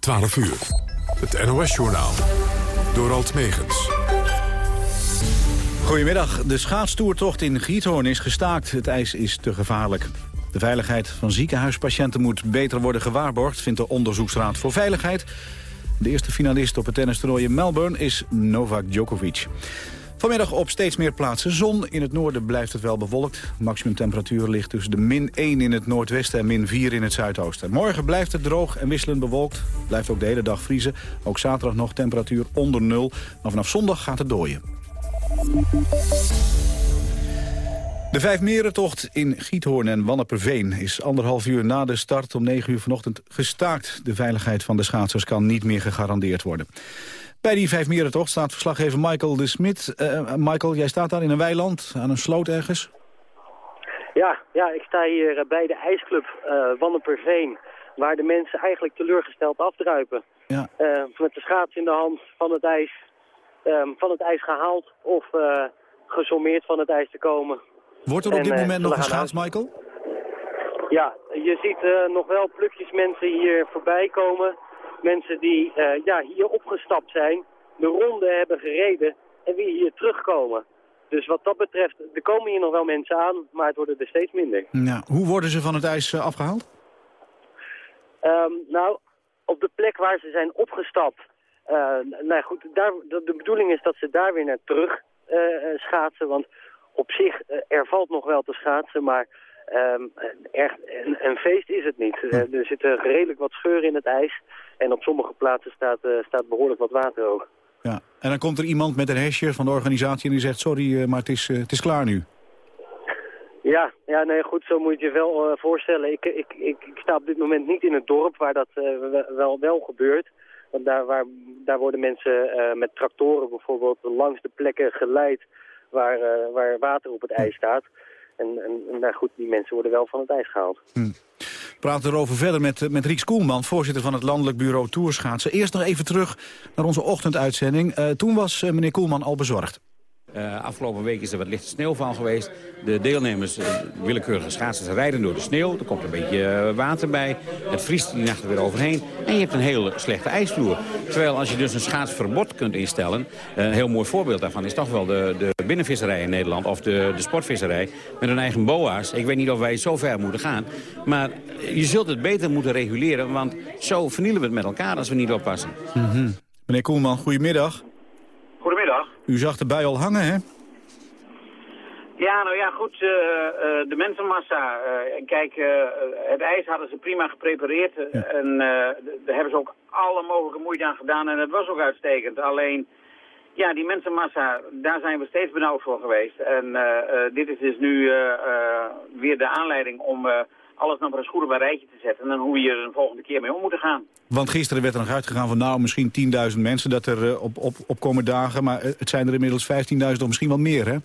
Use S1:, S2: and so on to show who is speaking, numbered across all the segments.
S1: 12 uur. Het NOS-journaal. Door Alt Megens.
S2: Goedemiddag. De schaatstoertocht in Giethoorn is gestaakt. Het ijs is te gevaarlijk. De veiligheid van ziekenhuispatiënten moet beter worden gewaarborgd... vindt de Onderzoeksraad voor Veiligheid. De eerste finalist op het tennistoernooi in Melbourne is Novak Djokovic. Vanmiddag op steeds meer plaatsen zon. In het noorden blijft het wel bewolkt. Maximumtemperatuur ligt tussen de min 1 in het noordwesten en min 4 in het zuidoosten. Morgen blijft het droog en wisselend bewolkt. Blijft ook de hele dag vriezen. Ook zaterdag nog temperatuur onder nul. Maar vanaf zondag gaat het dooien. De Vijfmerentocht in Giethoorn en Wanneperveen is anderhalf uur na de start om 9 uur vanochtend gestaakt. De veiligheid van de schaatsers kan niet meer gegarandeerd worden. Bij die Vijfmerentocht staat verslaggever Michael de Smit. Uh, Michael, jij staat daar in een weiland, aan een sloot ergens?
S3: Ja, ja ik sta hier eh, bij de ijsclub uh, Wanneperveen, waar de mensen eigenlijk teleurgesteld afdruipen. Ja. Uh, met de schaats in de hand van het ijs, um, van het ijs gehaald of gesommeerd van het ijs te komen.
S2: Wordt er op dit moment nog geschaatst, Michael?
S3: Ja, je ziet nog wel plukjes mensen hier voorbij komen mensen die uh, ja, hier opgestapt zijn, de ronde hebben gereden en weer hier terugkomen. Dus wat dat betreft, er komen hier nog wel mensen aan, maar het worden er steeds minder.
S2: Ja, hoe worden ze van het ijs uh, afgehaald?
S3: Um, nou, op de plek waar ze zijn opgestapt, uh, nou goed, daar, de, de, bedoeling is dat ze daar weer naar terug schaatsen. Want op zich, er valt nog wel te schaatsen, maar um, echt, een, een, feest is het niet. Hm. er zitten redelijk wat scheuren in het ijs. En op sommige plaatsen staat, uh, staat behoorlijk wat water ook.
S2: Ja, en dan komt er iemand met een hesje van de organisatie en die zegt... sorry, uh, maar het is, het is klaar nu.
S3: Ja, ja, nee, goed, zo moet je je wel voorstellen. Ik, ik, ik, ik, sta op dit moment niet in het dorp waar dat wel, wel gebeurt. Want daar, waar, daar worden mensen met tractoren bijvoorbeeld langs de plekken geleid waar, waar water op het ijs staat. En, en, en nou goed, die mensen worden wel van het ijs gehaald.
S2: Hm praten erover verder met, met Rieks Koelman, voorzitter van het Landelijk Bureau Toerschaatsen. Eerst nog even terug naar onze ochtenduitzending. Uh, toen was uh, meneer Koelman al bezorgd.
S4: Uh, afgelopen week is er wat lichte sneeuwval geweest. De deelnemers, uh, willekeurige schaatsers, rijden door de sneeuw. Er komt een beetje uh, water bij. Het vriest die nacht weer overheen. En je hebt een hele slechte ijsvloer. Terwijl als je dus een schaatsverbod kunt instellen... een heel mooi voorbeeld daarvan is toch wel de, de binnenvisserij in Nederland... of de, de sportvisserij met hun eigen boa's. Ik weet niet of wij zo ver moeten gaan. Maar je zult het beter moeten reguleren... want zo vernielen we het met elkaar als we niet oppassen.
S2: -hmm. Meneer Koelman, goedemiddag. U zag de bui al hangen, hè?
S5: Ja, nou ja, goed, uh, uh, de mensenmassa. Uh, kijk, het ijs hadden ze prima geprepareerd. En daar hebben ze ook alle mogelijke moeite aan gedaan. En het was ook uitstekend. Alleen, ja, die mensenmassa, daar zijn we steeds benauwd voor geweest. En dit is dus nu weer de aanleiding om alles nog maar eens goed op een rijtje te zetten. En hoe je er een volgende keer mee om moet gaan.
S2: Want gisteren werd er nog uitgegaan van nou misschien 10.000 mensen dat er uh, op, op, op komen dagen. Maar het zijn er inmiddels 15.000 of misschien wel meer hè?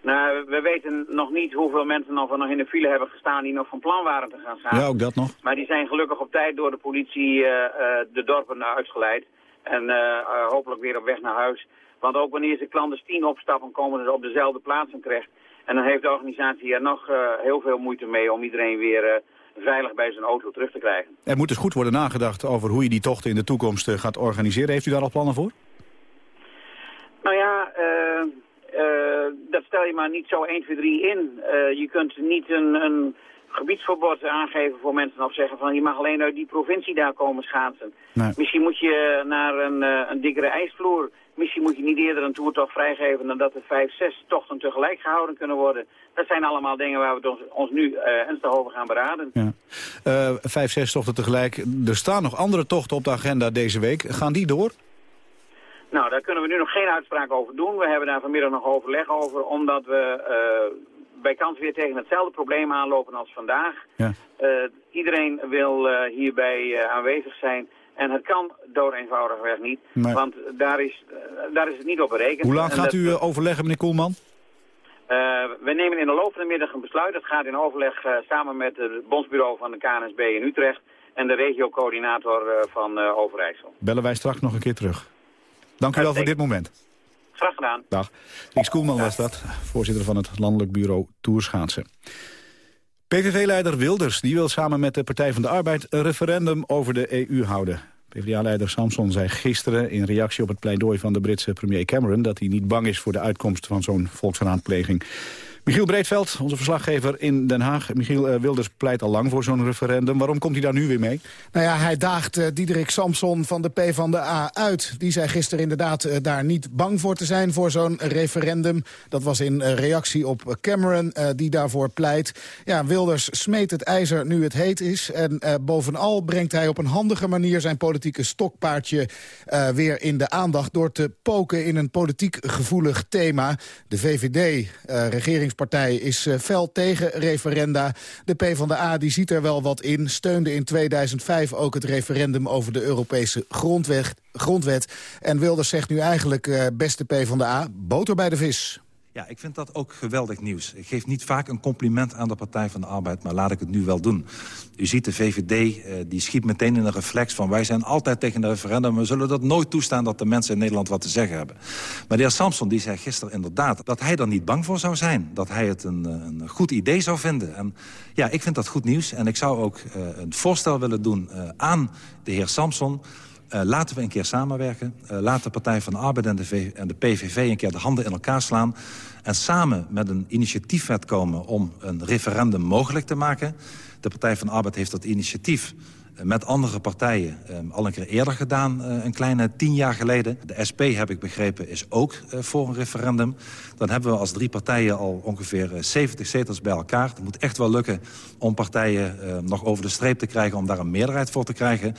S5: Nou, we weten nog niet hoeveel mensen nog, nog in de file hebben gestaan die nog van plan waren te gaan staan.
S2: Ja, ook dat nog.
S5: Maar die zijn gelukkig op tijd door de politie uh, uh, de dorpen uitgeleid. En hopelijk weer op weg naar huis. Want ook wanneer ze clandestien opstappen, komen ze op dezelfde plaatsen terecht. En dan heeft de organisatie er nog uh, heel veel moeite mee om iedereen weer uh, veilig bij zijn auto terug te krijgen.
S2: Er moet dus goed worden nagedacht over hoe je die tochten in de toekomst uh, gaat organiseren. Heeft u daar al plannen voor?
S5: Nou ja, dat stel je maar niet zo 1, 2, 3 in. je kunt niet een, een gebiedsverbod aangeven voor mensen of zeggen van je mag alleen uit die provincie daar komen schaatsen. Nee. Misschien moet je naar een, een dikkere ijsvloer Misschien moet je niet eerder een toertocht vrijgeven dan dat er vijf, zes tochten tegelijk gehouden kunnen worden. Dat zijn allemaal dingen waar we ons, ons nu uh, ernstig over gaan beraden. Ja.
S2: Uh, vijf, zes tochten tegelijk. Er staan nog andere tochten op de agenda deze week. Gaan die door?
S5: Nou, daar kunnen we nu nog geen uitspraak over doen. We hebben daar vanmiddag nog overleg over, omdat we uh, bij kans weer tegen hetzelfde probleem aanlopen als vandaag. Ja. iedereen wil hierbij aanwezig zijn. En het kan door eenvoudigweg niet, want daar is, daar is het niet op berekend.
S2: Hoe lang gaat u overleggen, meneer Koelman?
S5: Uh, we nemen in de loop van de middag een besluit. Het gaat in overleg samen met het bondsbureau van de KNSB in Utrecht en de regiocoördinator van Overijssel.
S2: Bellen wij straks nog een keer terug. Dank u wel voor dit moment.
S5: Graag gedaan.
S2: Dag. Koelman was dat, voorzitter van het Landelijk Bureau Toerschaatsen. PVV-leider Wilders die wil samen met de Partij van de Arbeid... een referendum over de EU houden. PvdA-leider Samson zei gisteren in reactie op het pleidooi van de Britse premier Cameron... dat hij niet bang is voor de uitkomst van zo'n volksraadpleging. Michiel Breedveld, onze verslaggever in Den Haag. Michiel uh, Wilders pleit al lang voor zo'n referendum. Waarom komt hij daar nu weer mee?
S6: Nou ja, hij daagt uh, Diederik Samson van de PvdA uit. Die zei gisteren inderdaad uh, daar niet bang voor te zijn voor zo'n referendum. Dat was in reactie op Cameron, die daarvoor pleit. Ja, Wilders smeet het ijzer nu het heet is. En bovenal brengt hij op een handige manier zijn politieke stokpaardje weer in de aandacht... door te poken in een politiek gevoelig thema. De VVD, regerings partij is uh, fel tegen referenda. De PvdA die ziet er wel wat in. Steunde in 2005 ook het referendum over de Europese grondwet. grondwet. En Wilders zegt nu eigenlijk, uh, beste PvdA, boter bij de vis.
S7: Ja, ik vind dat ook geweldig nieuws. Ik geef niet vaak een compliment aan de Partij van de Arbeid... maar laat ik het nu wel doen. U ziet de VVD, uh, die schiet meteen in een reflex van... wij zijn altijd tegen een referendum. We zullen dat nooit toestaan dat de mensen in Nederland wat te zeggen hebben. Maar de heer Samson die zei gisteren inderdaad... dat hij er niet bang voor zou zijn. Dat hij het een, een goed idee zou vinden. En ja, ik vind dat goed nieuws. En ik zou ook uh, een voorstel willen doen aan de heer Samson... Uh, laten we een keer samenwerken. Uh, laat de Partij van de Arbeid en de, en de PVV een keer de handen in elkaar slaan. En samen met een initiatiefwet komen om een referendum mogelijk te maken. De Partij van de Arbeid heeft dat initiatief met andere partijen um, al een keer eerder gedaan, uh, een kleine tien jaar geleden. De SP, heb ik begrepen, is ook voor een referendum. Dan hebben we als drie partijen al ongeveer uh, 70 zetels bij elkaar. Het moet echt wel lukken om partijen nog over de streep te krijgen... om daar een meerderheid voor te krijgen.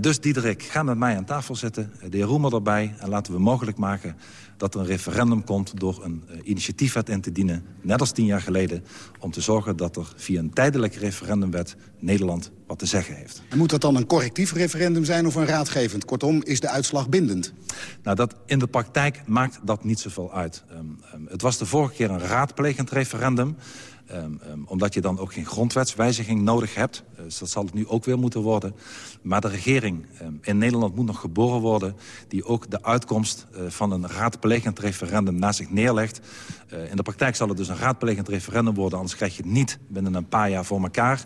S7: Dus Diederik, ga met mij aan tafel zitten, de heer Roemer erbij... en laten we mogelijk maken dat er een referendum komt door een uh, initiatiefwet in te dienen... net als tien jaar geleden, om te zorgen dat er via een tijdelijke referendumwet... Nederland wat te zeggen heeft.
S6: En moet dat dan een correctief referendum zijn of een raadgevend? Kortom, is de uitslag bindend?
S7: Nou, dat, in de praktijk maakt dat niet zoveel uit. Um, um, het was de vorige keer een raadplegend referendum... Um, um, omdat je dan ook geen grondwetswijziging nodig hebt. Uh, dus dat zal het nu ook weer moeten worden. Maar de regering um, in Nederland moet nog geboren worden... die ook de uitkomst uh, van een raadplegend referendum naast zich neerlegt. Uh, in de praktijk zal het dus een raadplegend referendum worden... anders krijg je het niet binnen een paar jaar voor elkaar...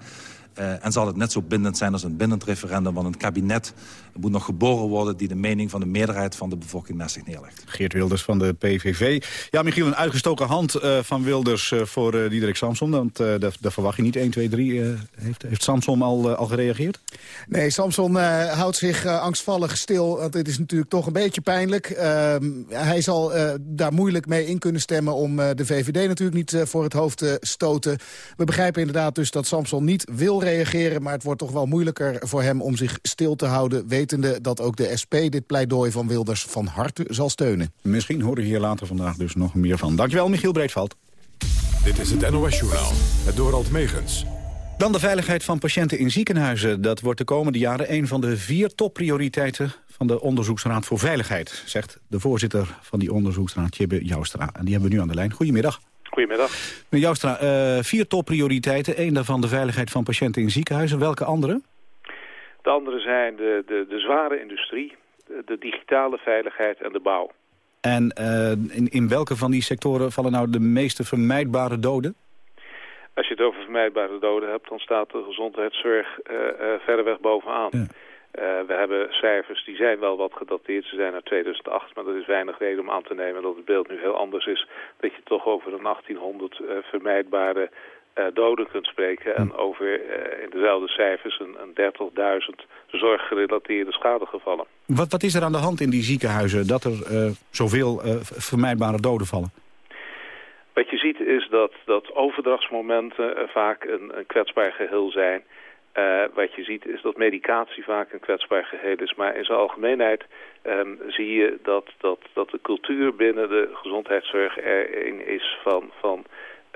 S7: Uh, en zal het net zo bindend zijn als een bindend referendum... want een kabinet moet nog geboren worden... die de mening van de meerderheid van de bevolking naast zich neerlegt.
S2: Geert Wilders van de PVV. Ja, Michiel, een uitgestoken hand uh, van Wilders uh, voor uh, Diederik Samson. Want daar verwacht je niet 1, 2, 3. heeft, heeft Samson al, al gereageerd?
S6: Nee, Samson houdt zich angstvallig stil. Want dit is natuurlijk toch een beetje pijnlijk. Ehm, hij zal daar moeilijk mee in kunnen stemmen... om de VVD natuurlijk niet voor het hoofd te stoten. We begrijpen inderdaad dus dat Samson niet wil reageren... maar het wordt toch wel moeilijker voor hem om zich stil te houden... wetende dat ook de SP dit pleidooi van Wilders van harte zal steunen.
S2: Misschien horen we hier later vandaag dus nog meer van. Dankjewel, Michiel Breedveld.
S1: Dit is het NOS-journaal, het Dorald Megens.
S2: Dan de veiligheid van patiënten in ziekenhuizen. Dat wordt de komende jaren een van de vier topprioriteiten van de Onderzoeksraad voor Veiligheid, zegt de voorzitter van die onderzoeksraad, Jibbe Joustra. En die hebben we nu aan de lijn. Goedemiddag.
S8: Goedemiddag.
S2: Meneer Joustra, uh, vier topprioriteiten. Eén daarvan de veiligheid van patiënten in ziekenhuizen. Welke andere?
S8: De andere zijn de, de, de zware industrie, de, de, digitale veiligheid en de bouw.
S2: En uh, in, in welke van die sectoren vallen nou de meeste vermijdbare doden?
S8: Als je het over vermijdbare doden hebt, dan staat de gezondheidszorg uh, uh, verder weg bovenaan. Ja. Uh, we hebben cijfers die zijn wel wat gedateerd. Ze zijn uit 2008, maar dat is weinig reden om aan te nemen dat het beeld nu heel anders is. Dat je toch over een 1800 uh, vermijdbare uh, doden kunt spreken. En over in dezelfde cijfers een, een 30.000 zorggerelateerde schadegevallen.
S2: Wat, wat is er aan de hand in die ziekenhuizen dat er zoveel vermijdbare doden vallen?
S8: Wat je ziet is dat, dat overdrachtsmomenten vaak een, een kwetsbaar geheel zijn. Uh, wat je ziet is dat medicatie vaak een kwetsbaar geheel is. Maar in zijn algemeenheid um, zie je dat, dat, dat de cultuur binnen de gezondheidszorg erin is van... van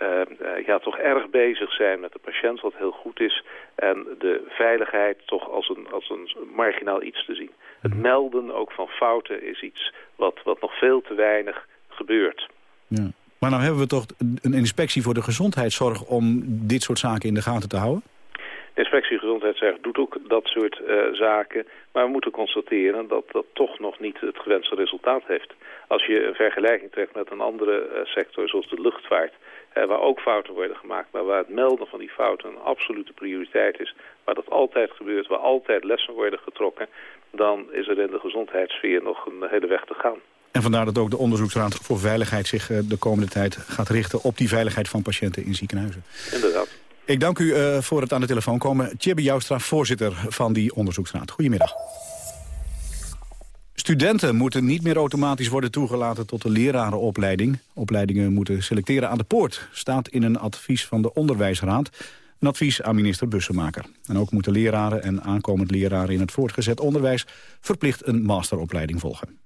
S8: uh, uh, ja, toch erg bezig zijn met de patiënt, wat heel goed is. En de veiligheid toch als een, als een marginaal iets te zien. Het melden ook van fouten is iets wat, wat nog veel te weinig gebeurt.
S2: Ja. Maar nou hebben we toch een inspectie voor de gezondheidszorg om dit soort zaken in de gaten te houden?
S8: De inspectie gezondheidszorg doet ook dat soort uh, zaken. Maar we moeten constateren dat dat toch nog niet het gewenste resultaat heeft. Als je een vergelijking trekt met een andere uh, sector zoals de luchtvaart... waar ook fouten worden gemaakt, maar waar het melden van die fouten een absolute prioriteit is, waar dat altijd gebeurt, waar altijd lessen worden getrokken, dan is er in de gezondheidssfeer nog een hele weg te gaan.
S2: En vandaar dat ook de Onderzoeksraad voor Veiligheid zich eh, de komende tijd gaat richten op die veiligheid van patiënten in ziekenhuizen.
S8: Inderdaad.
S2: Ik dank u uh, voor het aan de telefoon komen. Tjibbe Joustra, voorzitter van die onderzoeksraad. Goedemiddag. Studenten moeten niet meer automatisch worden toegelaten tot de lerarenopleiding. Opleidingen moeten selecteren aan de poort, staat in een advies van de Onderwijsraad. Een advies aan minister Bussemaker. En ook moeten leraren en aankomend leraren in het voortgezet onderwijs verplicht een masteropleiding volgen.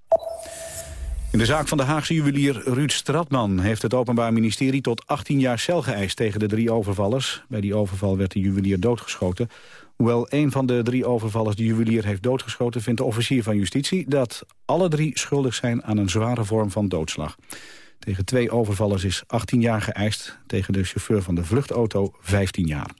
S2: In de zaak van de Haagse juwelier Ruud Stratman heeft het Openbaar Ministerie tot 18 jaar cel geëist tegen de drie overvallers. Bij die overval werd de juwelier doodgeschoten. Hoewel een van de drie overvallers de juwelier heeft doodgeschoten... vindt de officier van justitie dat alle drie schuldig zijn aan een zware vorm van doodslag. Tegen twee overvallers is 18 jaar geëist, tegen de chauffeur van de vluchtauto 15 jaar.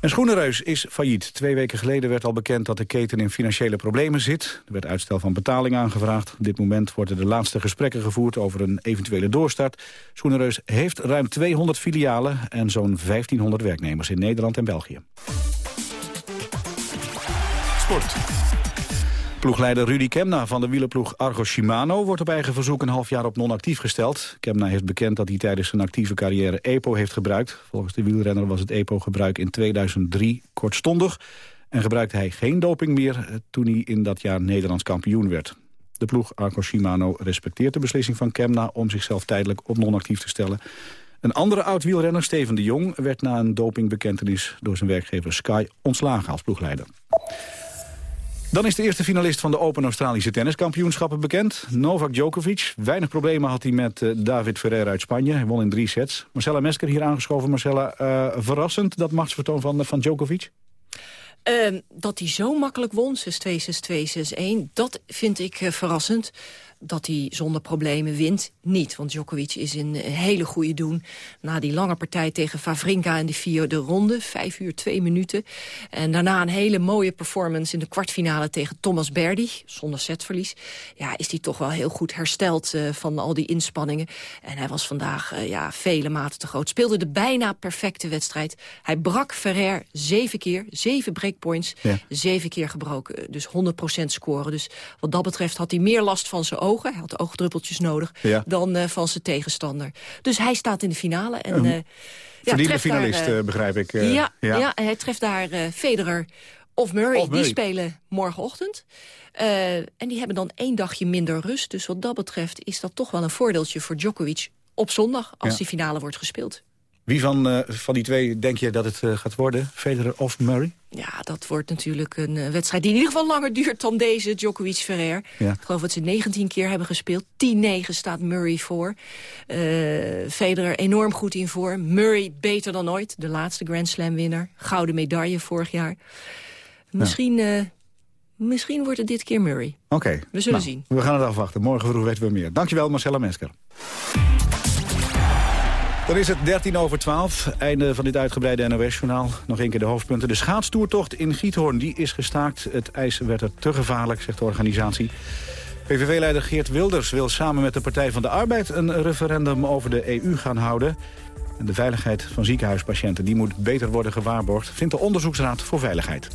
S2: Een schoenenreus is failliet. Twee weken geleden werd al bekend dat de keten in financiële problemen zit. Er werd uitstel van betaling aangevraagd. Op dit moment worden de laatste gesprekken gevoerd over een eventuele doorstart. Schoenenreus heeft ruim 200 filialen en zo'n 1500 werknemers in Nederland en België. Sport. Ploegleider Rudy Kemna van de wielerploeg Argo Shimano... wordt op eigen verzoek een half jaar op non-actief gesteld. Kemna heeft bekend dat hij tijdens zijn actieve carrière EPO heeft gebruikt. Volgens de wielrenner was het EPO-gebruik in 2003 kortstondig... en gebruikte hij geen doping meer eh, toen hij in dat jaar Nederlands kampioen werd. De ploeg Argo Shimano respecteert de beslissing van Kemna... om zichzelf tijdelijk op non-actief te stellen. Een andere oud-wielrenner, Steven de Jong... werd na een dopingbekentenis door zijn werkgever Sky ontslagen als ploegleider. Dan is de eerste finalist van de Open Australische tenniskampioenschappen bekend. Novak Djokovic. Weinig problemen had hij met uh, David Ferrer uit Spanje. Hij won in drie sets. Marcella Mesker hier aangeschoven. Marcella, uh, verrassend dat machtsvertoon van, van Djokovic?
S9: Uh, dat hij zo makkelijk won, 6-2, 6-2, 6-1, dat vind ik uh, verrassend dat hij zonder problemen wint, niet. Want Djokovic is in een hele goede doen. Na die lange partij tegen Favrinka in de vierde ronde. Vijf uur, twee minuten. En daarna een hele mooie performance in de kwartfinale tegen Thomas Berdy. Zonder setverlies. Ja, is hij toch wel heel goed hersteld uh, van al die inspanningen. En hij was vandaag uh, ja, vele maten te groot. Speelde de bijna perfecte wedstrijd. Hij brak Ferrer zeven keer. Zeven breakpoints. Ja. Zeven keer gebroken. Dus 100% scoren. Dus wat dat betreft had hij meer last van zijn ogen ogen. Hij had oogdruppeltjes nodig. Ja. Dan uh, van zijn tegenstander. Dus hij staat in de finale. En, uh,
S2: ja, finalist, daar, uh, begrijp ik.
S9: Ja, ja. ja, hij treft daar Federer of Murray. of Murray. Die spelen morgenochtend. en die hebben dan één dagje minder rust. Dus wat dat betreft is dat toch wel een voordeeltje voor Djokovic op zondag... als die finale wordt gespeeld.
S2: Wie van, uh, van die twee denk je dat het uh, gaat worden? Federer of Murray?
S9: Ja, dat wordt natuurlijk een uh, wedstrijd die in ieder geval langer duurt dan deze Djokovic-Ferrer. Ja. Ik geloof dat ze 19 keer hebben gespeeld. 10-9 staat Murray voor. Federer enorm goed in voor. Murray beter dan ooit. De laatste Grand Slam-winnaar. Gouden medaille vorig jaar. Misschien... Ja. Misschien wordt het dit keer Murray.
S2: Oké. Okay.
S9: We zullen
S2: nou,
S9: zien.
S2: We gaan het afwachten. Morgen vroeg weten we meer. Dankjewel, Marcella Mesker. Dan is het 13 over 12, einde van dit uitgebreide NOS-journaal. Nog een keer de hoofdpunten. De schaatstoertocht in Giethoorn die is gestaakt. Het ijs werd er te gevaarlijk, zegt de organisatie. PVV-leider Geert Wilders wil samen met de Partij van de Arbeid... een referendum over de EU gaan houden. En de veiligheid van ziekenhuispatiënten die moet beter worden gewaarborgd... vindt de Onderzoeksraad voor Veiligheid.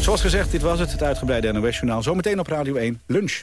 S2: Zoals gezegd, dit was het, het uitgebreide NOS-journaal. Zometeen op Radio 1, lunch.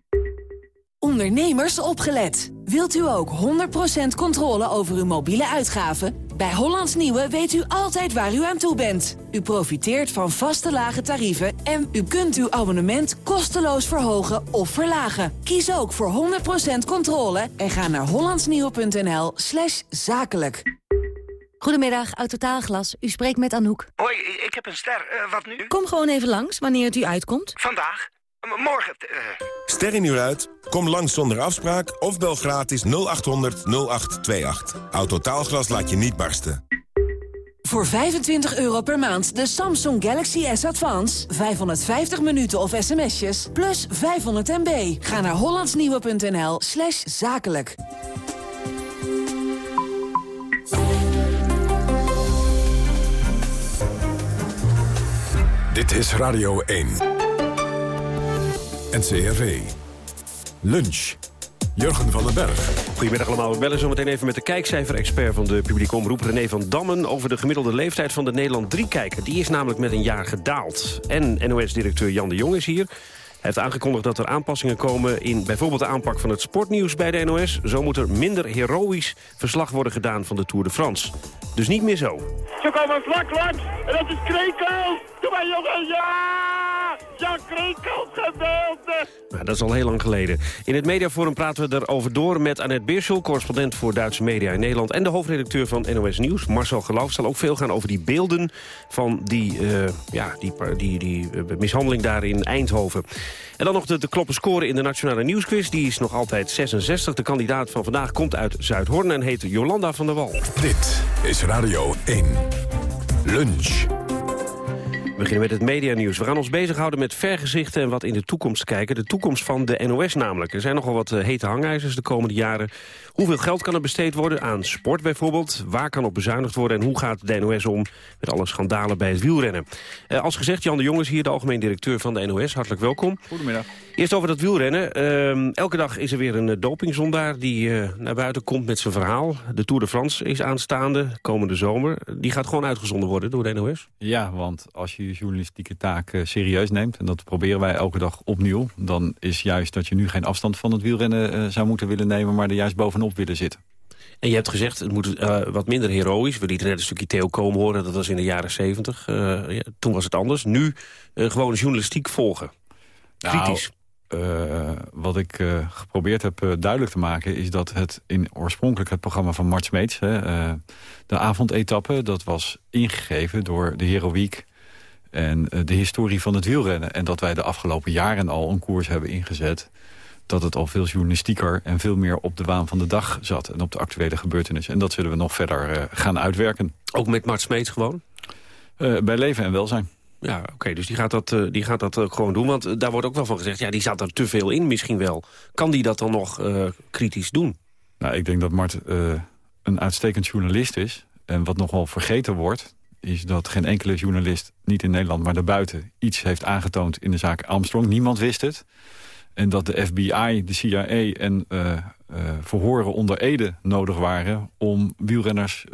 S10: Ondernemers opgelet. Wilt u ook 100% controle over uw mobiele uitgaven? Bij Hollands Nieuwe weet u altijd waar u aan toe bent. U profiteert van vaste lage tarieven en u kunt uw abonnement kosteloos verhogen of verlagen. Kies ook voor 100% controle en ga naar hollandsnieuwe.nl slash zakelijk.
S11: Goedemiddag, Autotaalglas. U spreekt met Anouk.
S12: Hoi, ik heb een ster. Uh, wat nu?
S11: Kom gewoon even langs, wanneer het u uitkomt.
S12: Vandaag? Morgen? Uh...
S13: Ster in uur uit? Kom langs zonder afspraak of bel gratis 0800 0828. Autotaalglas laat je niet barsten.
S10: Voor 25 euro per maand de Samsung Galaxy S Advance. 550 minuten of sms'jes, plus 500 MB. Ga naar hollandsnieuwe.nl slash zakelijk.
S1: Dit is Radio 1. NCRV. Lunch. Jurgen van den Berg.
S14: Goedemiddag allemaal. We bellen zo meteen even met de kijkcijfer-expert van de publieke omroep René van Dammen... over de gemiddelde leeftijd van de Nederland 3-kijker. Die is namelijk met een jaar gedaald. En NOS-directeur Jan de Jong is hier. Hij heeft aangekondigd dat er aanpassingen komen in bijvoorbeeld de aanpak van het sportnieuws bij de NOS. Zo moet er minder heroïsch verslag worden gedaan van de Tour de France. Dus niet meer zo.
S15: Ze komen vlak langs en dat is Krekel. Doe maar jongen, ja! Ja, Krekel, geweldig!
S14: Nou, dat is al heel lang geleden. In het mediaforum praten we erover door met Annette Beerschel... correspondent voor Duitse media in Nederland... en de hoofdredacteur van NOS Nieuws, Marcel Geloof. zal ook veel gaan over die beelden van die, uh, ja, die, die, die uh, mishandeling daar in Eindhoven. En dan nog de, de kloppen scoren in de Nationale Nieuwsquiz. Die is nog altijd 66. De kandidaat van vandaag komt uit Zuidhorn en heet Jolanda van der Wal.
S1: Dit is Radio 1. Lunch.
S14: We beginnen met het medianieuws. We gaan ons bezighouden met vergezichten en wat in de toekomst kijken. De toekomst van de NOS namelijk. Er zijn nogal wat uh, hete hangijzers de komende jaren. Hoeveel geld kan er besteed worden aan sport bijvoorbeeld? Waar kan op bezuinigd worden? En hoe gaat de NOS om met alle schandalen bij het wielrennen? Uh, als gezegd, Jan de Jong is hier, de algemeen directeur van de NOS. Hartelijk welkom.
S16: Goedemiddag.
S14: Eerst over dat wielrennen. Uh, elke dag is er weer een dopingzondaar die naar buiten komt met zijn verhaal. De Tour de France is aanstaande, komende zomer. Die gaat gewoon uitgezonden worden door de NOS?
S16: Ja, want als je je journalistieke taak uh, serieus neemt... en dat proberen wij elke dag opnieuw... dan is juist dat je nu geen afstand van het wielrennen uh, zou moeten willen nemen... maar er juist bovenop willen zitten.
S14: En je hebt gezegd, het moet uh, wat minder heroïs. We lieten net een stukje Theo Komen horen, dat was in de jaren zeventig. Ja, toen was het anders. Nu gewoon journalistiek volgen. Kritisch.
S16: Nou, uh, wat ik uh, geprobeerd heb uh, duidelijk te maken... is dat het in oorspronkelijk het programma van Mart Smeets... de avondetappe, dat was ingegeven door de heroïek... en de historie van het wielrennen. En dat wij de afgelopen jaren al een koers hebben ingezet... dat het al veel journalistieker en veel meer op de waan van de dag zat... en op de actuele gebeurtenissen. En dat zullen we nog verder gaan uitwerken.
S14: Ook met Mart Smeets gewoon?
S16: bij leven en welzijn.
S14: Ja, oké, okay, dus die gaat, dat, uh, die gaat dat ook gewoon doen. Want daar wordt ook wel van gezegd, ja, die zat er te veel in misschien wel. Kan die dat dan nog kritisch doen?
S16: Nou, ik denk dat Mart een uitstekend journalist is. En wat nog wel vergeten wordt, is dat geen enkele journalist... niet in Nederland, maar daarbuiten, iets heeft aangetoond in de zaak Armstrong. Niemand wist het. En dat de FBI, de CIA en verhoren onder Ede nodig waren... om wielrenners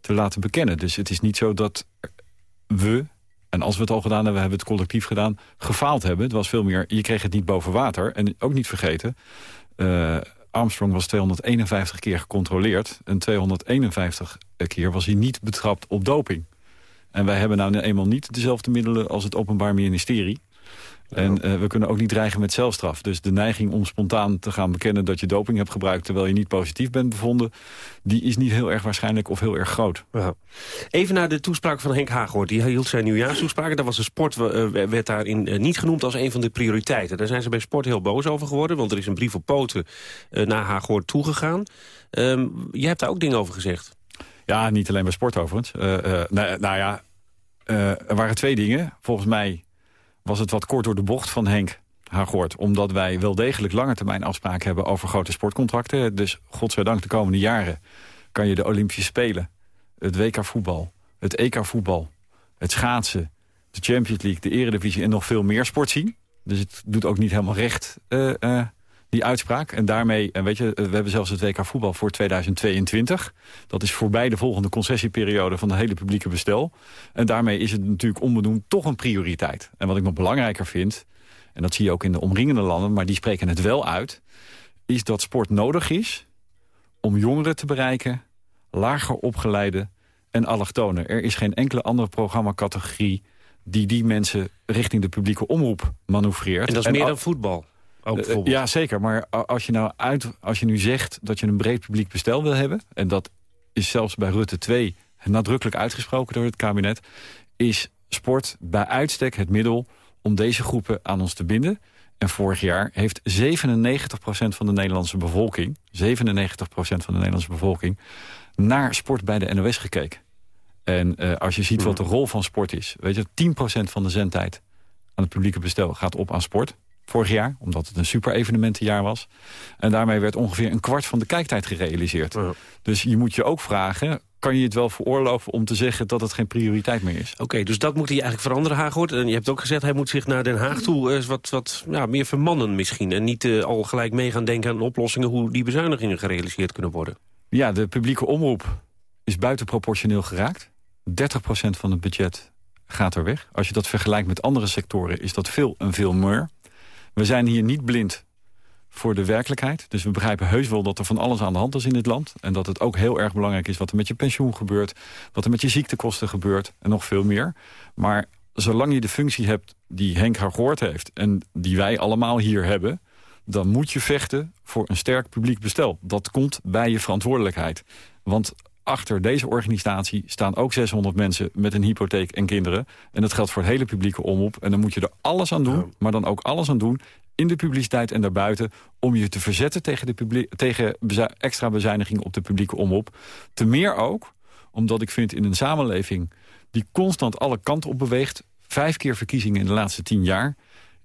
S16: te laten bekennen. Dus het is niet zo dat we en als we het al gedaan hebben, we hebben het collectief gedaan, gefaald hebben. Het was veel meer, je kreeg het niet boven water. En ook niet vergeten, Armstrong was 251 keer gecontroleerd. En 251 keer was hij niet betrapt op doping. En wij hebben nou eenmaal niet dezelfde middelen als het Openbaar Ministerie. En uh, we kunnen ook niet dreigen met zelfstraf. Dus de neiging om spontaan te gaan bekennen dat je doping hebt gebruikt... terwijl je niet positief bent bevonden... die is niet heel erg waarschijnlijk of heel erg groot.
S14: Ja. Even naar de toespraak van Henk Haaghoort. Die hield zijn nieuwjaarstoespraak. Daar was de sport uh, werd daarin uh, niet genoemd als een van de prioriteiten. Daar zijn ze bij sport heel boos over geworden. Want er is een brief op poten naar Haaghoort toegegaan. Um, jij hebt daar ook dingen over gezegd.
S16: Ja, niet alleen bij sport overigens. nou, nou ja, er waren twee dingen. Volgens mij was het wat kort door de bocht van Henk Hagoort. Omdat wij wel degelijk lange termijn afspraken hebben over grote sportcontracten. Dus godzijdank de komende jaren kan je de Olympische Spelen, het WK voetbal, het EK voetbal, het schaatsen, de Champions League, de Eredivisie en nog veel meer sport zien. Dus het doet ook niet helemaal recht, uh, uh, die uitspraak. En daarmee, en weet je, we hebben zelfs het WK voetbal voor 2022. Dat is voorbij de volgende concessieperiode van de hele publieke bestel. En daarmee is het natuurlijk onbedoeld toch een prioriteit. En wat ik nog belangrijker vind, en dat zie je ook in de omringende landen... maar die spreken het wel uit, is dat sport nodig is om jongeren te bereiken... lager opgeleide en allochtonen. Er is geen enkele andere programmacategorie die die mensen richting de publieke omroep manoeuvreert.
S14: En dat is meer dan voetbal? Ook
S16: uh, ja, zeker. Maar als je, nou uit, als je nu zegt dat je een breed publiek bestel wil hebben... en dat is zelfs bij Rutte 2 nadrukkelijk uitgesproken door het kabinet... is sport bij uitstek het middel om deze groepen aan ons te binden. En vorig jaar heeft 97% van de Nederlandse bevolking... 97% van de Nederlandse bevolking... naar sport bij de NOS gekeken. En uh, als je ziet wat de rol van sport is... weet je, 10% van de zendtijd aan het publieke bestel gaat op aan sport. Vorig jaar, omdat het een super evenementenjaar was. En daarmee werd ongeveer een kwart van de kijktijd gerealiseerd. Ja. Dus je moet je ook vragen... kan je het wel veroorloven om te zeggen dat het geen prioriteit meer is?
S14: Oké, okay, dus dat moet hij eigenlijk veranderen, Haaghoort. En je hebt ook gezegd, hij moet zich naar Den Haag toe... Uh, wat, wat ja, meer vermannen misschien. En niet uh, al gelijk mee gaan denken aan oplossingen... hoe die bezuinigingen gerealiseerd kunnen worden.
S16: Ja, de publieke omroep is buitenproportioneel geraakt. 30% van het budget gaat er weg. Als je dat vergelijkt met andere sectoren is dat veel en veel meer. We zijn hier niet blind voor de werkelijkheid. Dus we begrijpen heus wel dat er van alles aan de hand is in dit land. En dat het ook heel erg belangrijk is wat er met je pensioen gebeurt. Wat er met je ziektekosten gebeurt. En nog veel meer. Maar zolang je de functie hebt die Henk haar gehoord heeft... en die wij allemaal hier hebben... dan moet je vechten voor een sterk publiek bestel. Dat komt bij je verantwoordelijkheid. Want achter deze organisatie staan ook 600 mensen met een hypotheek en kinderen. En dat geldt voor het hele publieke omroep. En dan moet je er alles aan doen, maar dan ook alles aan doen in de publiciteit en daarbuiten... om je te verzetten tegen, de tegen extra bezuiniging op de publieke omroep. Te meer ook, omdat ik vind in een samenleving... die constant alle kanten op beweegt... vijf keer verkiezingen in de laatste tien jaar...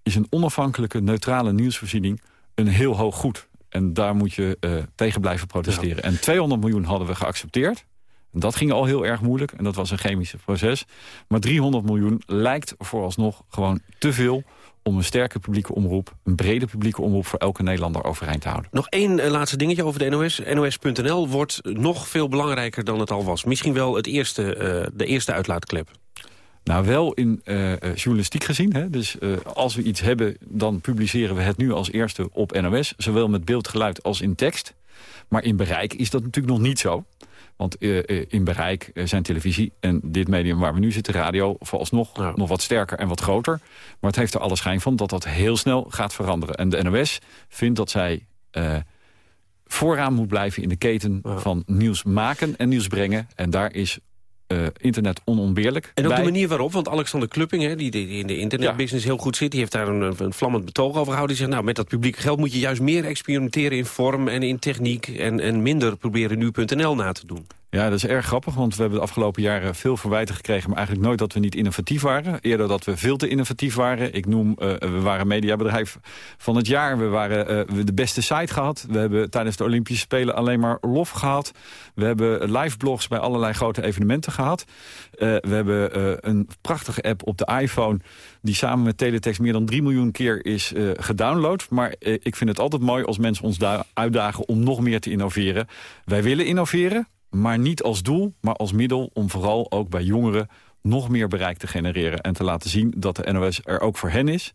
S16: is een onafhankelijke, neutrale nieuwsvoorziening een heel hoog goed. En daar moet je uh, tegen blijven protesteren. Ja. En 200 miljoen hadden we geaccepteerd. En dat ging al heel erg moeilijk. En dat was een chemische proces. Maar 300 miljoen lijkt vooralsnog gewoon te veel om een sterke publieke omroep... een brede publieke omroep voor elke Nederlander overeind te houden.
S14: Nog één uh, laatste dingetje over de NOS. NOS.nl wordt nog veel belangrijker dan het al was. Misschien wel het eerste, uh, de eerste uitlaatklep.
S16: Nou, wel in uh, journalistiek gezien. Hè? Dus uh, als we iets hebben, dan publiceren we het nu als eerste op NOS. Zowel met beeld, geluid als in tekst. Maar in bereik is dat natuurlijk nog niet zo. Want uh, in bereik zijn televisie en dit medium waar we nu zitten, radio... vooralsnog ja. nog wat sterker en wat groter. Maar het heeft er alle schijn van dat dat heel snel gaat veranderen. En de NOS vindt dat zij vooraan moet blijven in de keten ja. van nieuws maken en nieuws brengen. En daar is uh, internet onontbeerlijk.
S14: En ook
S16: bij.
S14: de manier waarop, want Alexander Klupping... Hè, die, die in de internetbusiness ja. heel goed zit... die heeft daar een, een vlammend betoog over gehouden. Die zegt, nou, met dat publieke geld moet je juist meer experimenteren... in vorm en in techniek en, en minder proberen nu.nl na te doen.
S16: Ja, dat is erg grappig, want we hebben de afgelopen jaren veel verwijten gekregen... maar eigenlijk nooit dat we niet innovatief waren. Eerder dat we veel te innovatief waren. Ik noem, uh, we waren mediabedrijf van het jaar. We waren uh, de beste site gehad. We hebben tijdens de Olympische Spelen alleen maar lof gehad. We hebben live blogs bij allerlei grote evenementen gehad. Uh, we hebben een prachtige app op de iPhone... die samen met Teletext meer dan 3 miljoen keer is gedownload. Maar ik vind het altijd mooi als mensen ons uitdagen om nog meer te innoveren. Wij willen innoveren, maar niet als doel, maar als middel om vooral ook bij jongeren nog meer bereik te genereren. En te laten zien dat de NOS er ook voor hen is.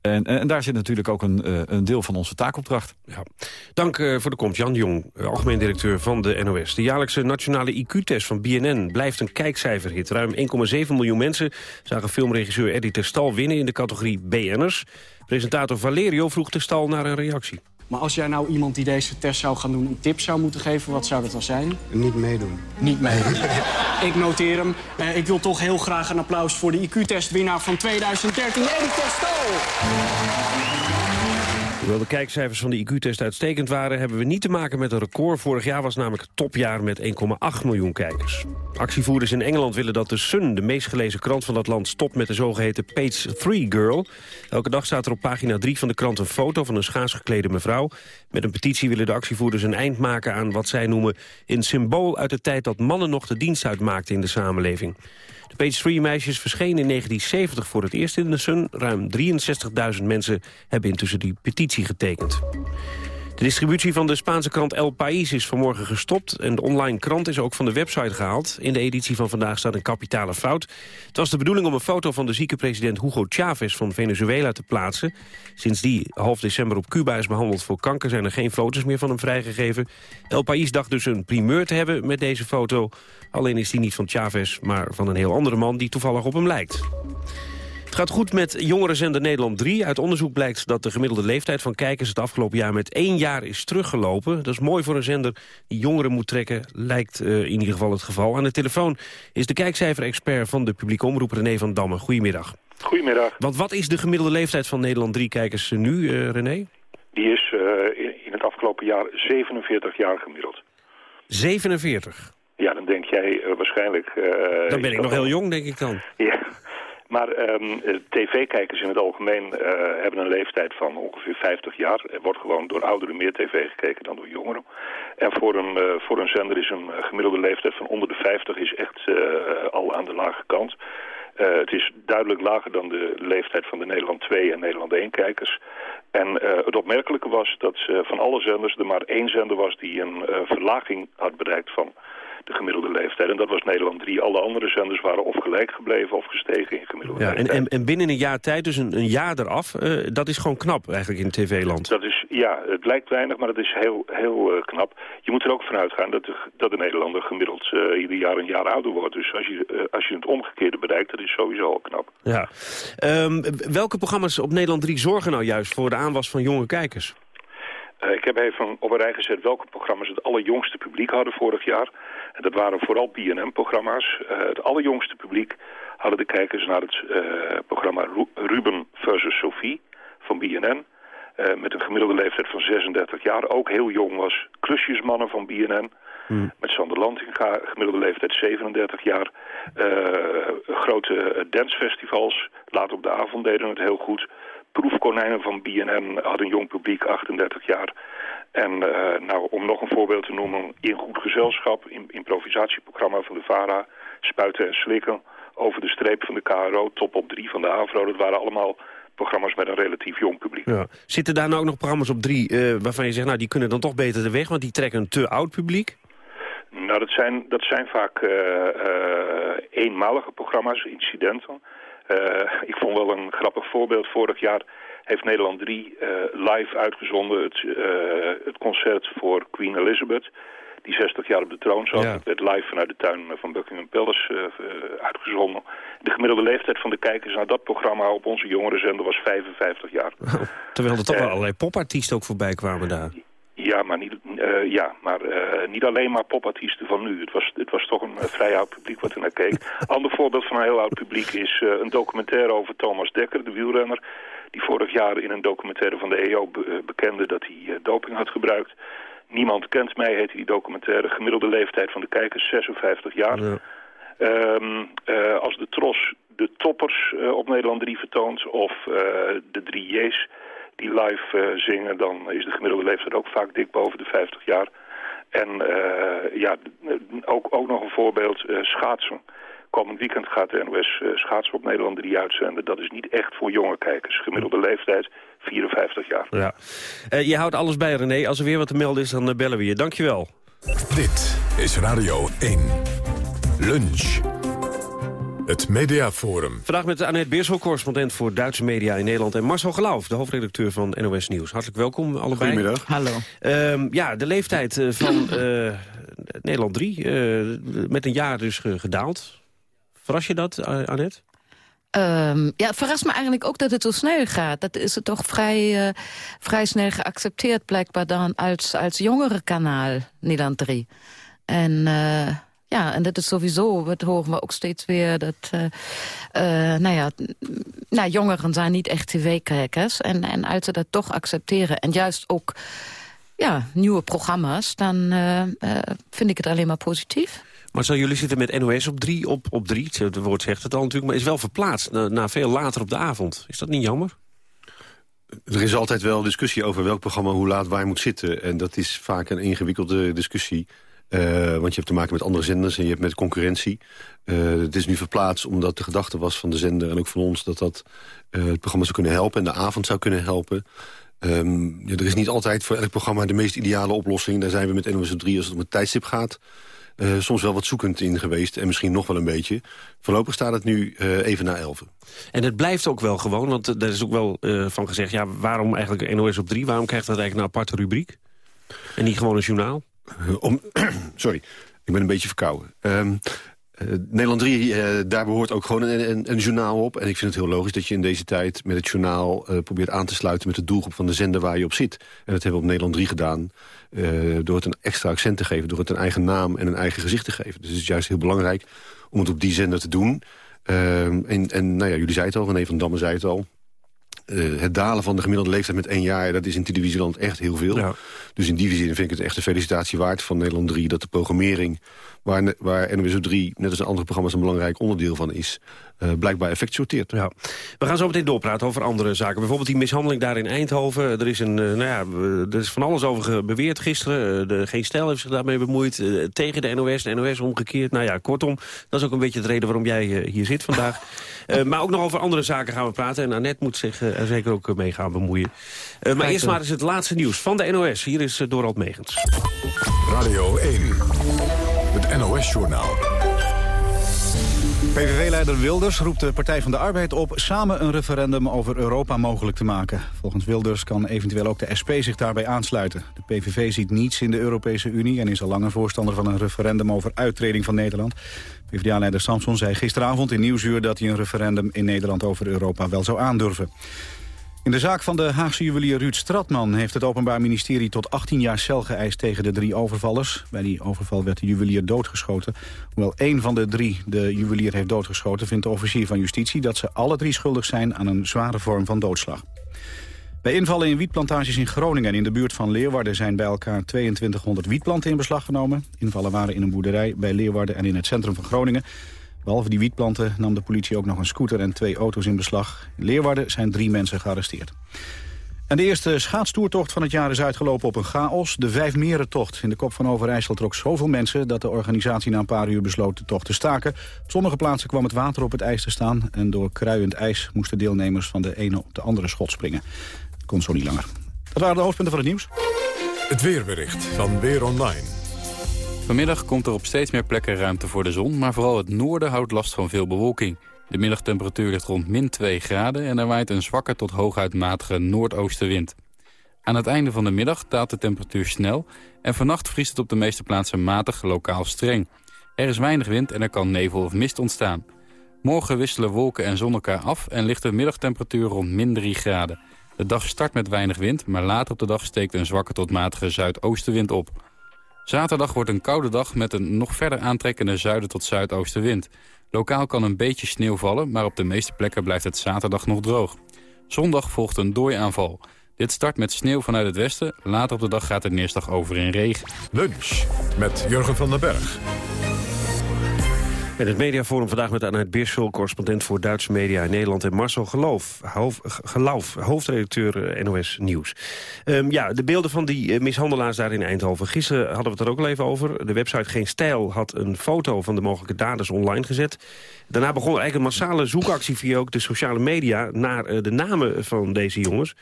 S16: En, en, daar zit natuurlijk ook een, uh, een deel van onze taakopdracht.
S14: Ja. Dank uh, voor de komst, Jan Jong, uh, algemeen directeur van de NOS. De jaarlijkse nationale IQ-test van BNN blijft een kijkcijferhit. Ruim 1,7 miljoen mensen zagen filmregisseur Eddie Terstal winnen... in de categorie BN'ers. Presentator Valerio vroeg Terstal naar een reactie.
S17: Maar als jij nou iemand die deze test zou gaan doen een tip zou moeten geven, wat zou dat dan zijn?
S18: Niet meedoen.
S17: Niet meedoen. ik noteer hem. Uh, ik wil toch heel graag een applaus voor de IQ-testwinnaar van 2013, Eddie Testal.
S14: Hoewel de kijkcijfers van de IQ-test uitstekend waren... hebben we niet te maken met een record. Vorig jaar was namelijk het topjaar met 1,8 miljoen kijkers. Actievoerders in Engeland willen dat de Sun, de meest gelezen krant van dat land... stopt met de zogeheten Page 3 Girl. Elke dag staat er op pagina 3 van de krant een foto van een schaars geklede mevrouw. Met een petitie willen de actievoerders een eind maken aan wat zij noemen... een symbool uit de tijd dat mannen nog de dienst uitmaakten in de samenleving. Page 3-meisjes verschenen in 1970 voor het eerst in de Sun. Ruim 63.000 mensen hebben intussen die petitie getekend. De distributie van de Spaanse krant El País is vanmorgen gestopt... en de online krant is ook van de website gehaald. In de editie van vandaag staat een kapitale fout. Het was de bedoeling om een foto van de zieke president Hugo Chavez van Venezuela te plaatsen. Sinds die half december op Cuba is behandeld voor kanker... zijn er geen foto's meer van hem vrijgegeven. El País dacht dus een primeur te hebben met deze foto. Alleen is die niet van Chavez, maar van een heel andere man... die toevallig op hem lijkt. Het gaat goed met jongerenzender Nederland 3. Uit onderzoek blijkt dat de gemiddelde leeftijd van kijkers... het afgelopen jaar met één jaar is teruggelopen. Dat is mooi voor een zender die jongeren moet trekken. Lijkt uh, in ieder geval het geval. Aan de telefoon is de kijkcijfer-expert van de publieke omroep René van Damme. Goedemiddag.
S18: Goedemiddag.
S14: Want wat is de gemiddelde leeftijd van Nederland 3-kijkers nu, uh, René?
S18: Die is uh, in, in, het afgelopen jaar 47 jaar gemiddeld.
S14: 47?
S18: Ja, dan denk jij waarschijnlijk...
S14: dan ben ik nog heel jong, denk ik dan.
S18: Ja. Maar um, tv-kijkers in het algemeen uh, hebben een leeftijd van ongeveer 50 jaar. Er wordt gewoon door ouderen meer tv gekeken dan door jongeren. En voor een, uh, voor een zender is een gemiddelde leeftijd van onder de 50 is echt uh, al aan de lage kant. het is duidelijk lager dan de leeftijd van de Nederland 2 en Nederland 1 kijkers. En het opmerkelijke was dat van alle zenders er maar één zender was die een verlaging had bereikt van de gemiddelde leeftijd. En dat was Nederland 3. Alle andere zenders waren of gelijk gebleven of gestegen in gemiddelde
S14: ja,
S18: leeftijd.
S14: En, en, en binnen een jaar tijd, dus een, een jaar eraf, uh, dat is gewoon knap eigenlijk in tv-land.
S18: Dat is, ja, het lijkt weinig, maar het is heel, heel uh, knap. Je moet er ook vanuit gaan dat de, dat de Nederlander gemiddeld uh, ieder jaar een jaar ouder wordt. Dus als je, als je het omgekeerde bereikt, dat is sowieso al knap.
S14: Ja. Um, welke programma's op Nederland 3 zorgen nou juist voor de aanwas van jonge kijkers?
S18: Ik heb even op een rij gezet welke programma's het allerjongste publiek hadden vorig jaar. En dat waren vooral BNM-programma's. Uh, het allerjongste publiek hadden de kijkers naar het uh, programma Ru Ruben versus Sophie van BNN. met een gemiddelde leeftijd van 36 jaar. Ook heel jong was Klusjesmannen van BNN. Hmm. Met Sander Lantinga, gemiddelde leeftijd 37 jaar. grote dancefestivals, laat op de avond deden het heel goed proefkonijnen van BNN had een jong publiek, 38 jaar. En uh, nou, om nog een voorbeeld te noemen, In Goed Gezelschap, in, improvisatieprogramma van de VARA, Spuiten en Slikken, Over de Streep van de KRO, Top op 3 van de AVRO. Dat waren allemaal programma's met een relatief jong publiek.
S14: Ja. Zitten daar nou ook nog programma's op 3 uh, waarvan je zegt, nou die kunnen dan toch beter de weg, want die trekken een te oud publiek?
S18: Nou, dat zijn, dat zijn vaak uh, eenmalige programma's, incidenten. Ik vond wel een grappig voorbeeld. Vorig jaar heeft Nederland 3 uh, live uitgezonden het, uh, het concert voor Queen Elizabeth. Die 60 jaar op de troon zat. Ja. Het werd live vanuit de tuin van Buckingham Palace uitgezonden. De gemiddelde leeftijd van de kijkers naar dat programma op onze jongerenzender was 55 jaar.
S14: Oh, terwijl er toch wel allerlei popartiesten ook voorbij kwamen daar.
S18: Ja, maar niet, uh, ja, maar, niet alleen maar popartiesten van nu. Het was, het was toch een vrij oud publiek wat er naar keek. Ander voorbeeld van een heel oud publiek is een documentaire over Thomas Dekker, de wielrenner. Die vorig jaar in een documentaire van de EO be bekende dat hij doping had gebruikt. Niemand kent mij, heette die documentaire. Gemiddelde leeftijd van de kijkers 56 jaar. Ja. Um, als de Tros de toppers op Nederland 3 vertoont of de drie J's die live zingen, dan is de gemiddelde leeftijd ook vaak dik boven de 50 jaar. En ja, ook, ook nog een voorbeeld, schaatsen. Komend weekend gaat de NOS schaatsen op Nederland 3 uitzenden. Dat is niet echt voor jonge kijkers. Gemiddelde leeftijd 54 jaar.
S14: Ja. je houdt alles bij, René. Als er weer wat te melden is, dan bellen we je. Dankjewel.
S1: Dit is Radio 1. Lunch. Het Mediaforum.
S14: Vandaag met Annette Beersel, correspondent voor Duitse media in Nederland... en Marcel Geloof, de hoofdredacteur van NOS Nieuws. Hartelijk welkom allebei.
S16: Goedemiddag.
S19: Hallo.
S14: Um, ja, de leeftijd van uh, Nederland 3, uh, met een jaar dus gedaald. Verras je dat, Annette?
S20: Um, ja, het verrast me eigenlijk ook dat het zo snel gaat. Dat is het toch vrij, uh, vrij snel geaccepteerd blijkbaar dan als, als jongere kanaal, Nederland 3. En uh, Ja, en dat is sowieso, dat horen we ook steeds weer... dat uh, nou ja, nou, jongeren zijn niet echt tv-kijkers. En, en als ze dat toch accepteren en juist ook ja, nieuwe programma's... dan vind ik het alleen maar positief.
S14: Maar zo, jullie zitten met NOS op drie, op, op drie. Het woord zegt het al natuurlijk, maar is wel verplaatst naar veel later op de avond. Is dat niet jammer?
S21: Er is altijd wel discussie over welk programma hoe laat waar moet zitten. En dat is vaak een ingewikkelde discussie. Uh, want je hebt te maken met andere zenders en je hebt met concurrentie. Uh, het is nu verplaatst omdat de gedachte was van de zender en ook van ons... dat dat uh, het programma zou kunnen helpen en de avond zou kunnen helpen. Um, ja, er is niet altijd voor elk programma de meest ideale oplossing. Daar zijn we met NOS 3 als het om het tijdstip gaat... Uh, soms wel wat zoekend in geweest en misschien nog wel een beetje. Voorlopig staat het nu uh, even na 11.
S14: En het blijft ook wel gewoon, want er is ook wel van gezegd... ja, waarom eigenlijk NOS op 3? Waarom krijgt dat eigenlijk een aparte rubriek? En niet gewoon een journaal?
S21: Om, sorry, ik ben een beetje verkouden. Um, uh, Nederland 3, uh, daar behoort ook gewoon een, een, een, journaal op. En ik vind het heel logisch dat je in deze tijd met het journaal... Uh, probeert aan te sluiten met de doelgroep van de zender waar je op zit. En dat hebben we op Nederland 3 gedaan. door het een extra accent te geven, door het een eigen naam en een eigen gezicht te geven. Dus het is juist heel belangrijk om het op die zender te doen. En en nou ja, jullie zeiden het al, René van Damme zei het al... Uh, het dalen van de gemiddelde leeftijd met één jaar... dat is in televisieland echt heel veel. Ja. Dus in die zin vind ik het echt een felicitatie waard van Nederland 3... dat de programmering, waar, waar NWS 3 net als de andere programma's... een belangrijk onderdeel van is, uh, blijkbaar effect sorteert.
S14: Ja. We gaan zo meteen doorpraten over andere zaken. Bijvoorbeeld die mishandeling daar in Eindhoven. Er is, een, uh, nou ja, er is van alles over beweerd gisteren. De, geen stijl heeft zich daarmee bemoeid. tegen de NOS, de NOS omgekeerd. Nou ja, kortom, dat is ook een beetje de reden waarom jij hier zit vandaag. maar ook nog over andere zaken gaan we praten. En Annette moet zich er zeker ook mee gaan bemoeien. Uh, maar eerst maar eens het laatste nieuws van de NOS. Hier is uh, Dorald Megens.
S1: Radio 1, NOS-journaal.
S2: PVV-leider Wilders roept de Partij van de Arbeid op... samen een referendum over Europa mogelijk te maken. Volgens Wilders kan eventueel ook de SP zich daarbij aansluiten. De PVV ziet niets in de Europese Unie... en is al langer voorstander van een referendum over uittreding van Nederland. PvdA-leider Samson zei gisteravond in Nieuwsuur... dat hij een referendum in Nederland over Europa wel zou aandurven. In de zaak van de Haagse juwelier Ruud Stratman heeft het Openbaar Ministerie tot 18 jaar cel geëist tegen de drie overvallers. Bij die overval werd de juwelier doodgeschoten. Hoewel één van de drie de juwelier heeft doodgeschoten, vindt de officier van justitie dat ze alle drie schuldig zijn aan een zware vorm van doodslag. Bij invallen in wietplantages in Groningen en in de buurt van Leeuwarden zijn bij elkaar 2200 wietplanten in beslag genomen. Invallen waren in een boerderij bij Leeuwarden en in het centrum van Groningen. Behalve die wietplanten nam de politie ook nog een scooter en twee auto's in beslag. In Leeuwarden zijn drie mensen gearresteerd. En de eerste schaatstoertocht van het jaar is uitgelopen op een chaos. De Vijfmerentocht in de kop van Overijssel trok zoveel mensen... dat de organisatie na een paar uur besloot de tocht te staken. Op sommige plaatsen kwam het water op het ijs te staan... en door kruiend ijs moesten deelnemers van de ene op de andere schot springen. Het kon zo niet langer. Dat waren de hoofdpunten van het nieuws.
S1: Het weerbericht van Weer Online.
S22: Vanmiddag komt er op steeds meer plekken ruimte voor de zon... maar vooral het noorden houdt last van veel bewolking. De middagtemperatuur ligt rond min 2 graden... en er waait een zwakke tot hooguit matige noordoostenwind. Aan het einde van de middag daalt de temperatuur snel... en vannacht vriest het op de meeste plaatsen matig, lokaal streng. Er is weinig wind en er kan nevel of mist ontstaan. Morgen wisselen wolken en zon elkaar af... en ligt de middagtemperatuur rond min 3 graden. De dag start met weinig wind, maar later op de dag steekt een zwakke tot matige zuidoostenwind op... Zaterdag wordt een koude dag met een nog verder aantrekkende zuiden tot zuidoostenwind. Lokaal kan een beetje sneeuw vallen, maar op de meeste plekken blijft het zaterdag nog droog. Zondag volgt een dooiaanval. Dit start met sneeuw vanuit het westen. Later op de dag gaat de neerslag over in regen.
S1: Lunch met Jurgen van den Berg.
S14: En het mediaforum vandaag met Annette Birschel, correspondent voor Duitse media in Nederland... en Marcel Geloof, Geloof hoofdredacteur eh, NOS Nieuws. Um, ja, de beelden van die uh, mishandelaars daar in Eindhoven. Gisteren hadden we het er ook al even over. De website Geen Stijl had een foto van de mogelijke daders online gezet. Daarna begon eigenlijk een massale zoekactie via ook de sociale media... naar uh, de namen van deze jongens.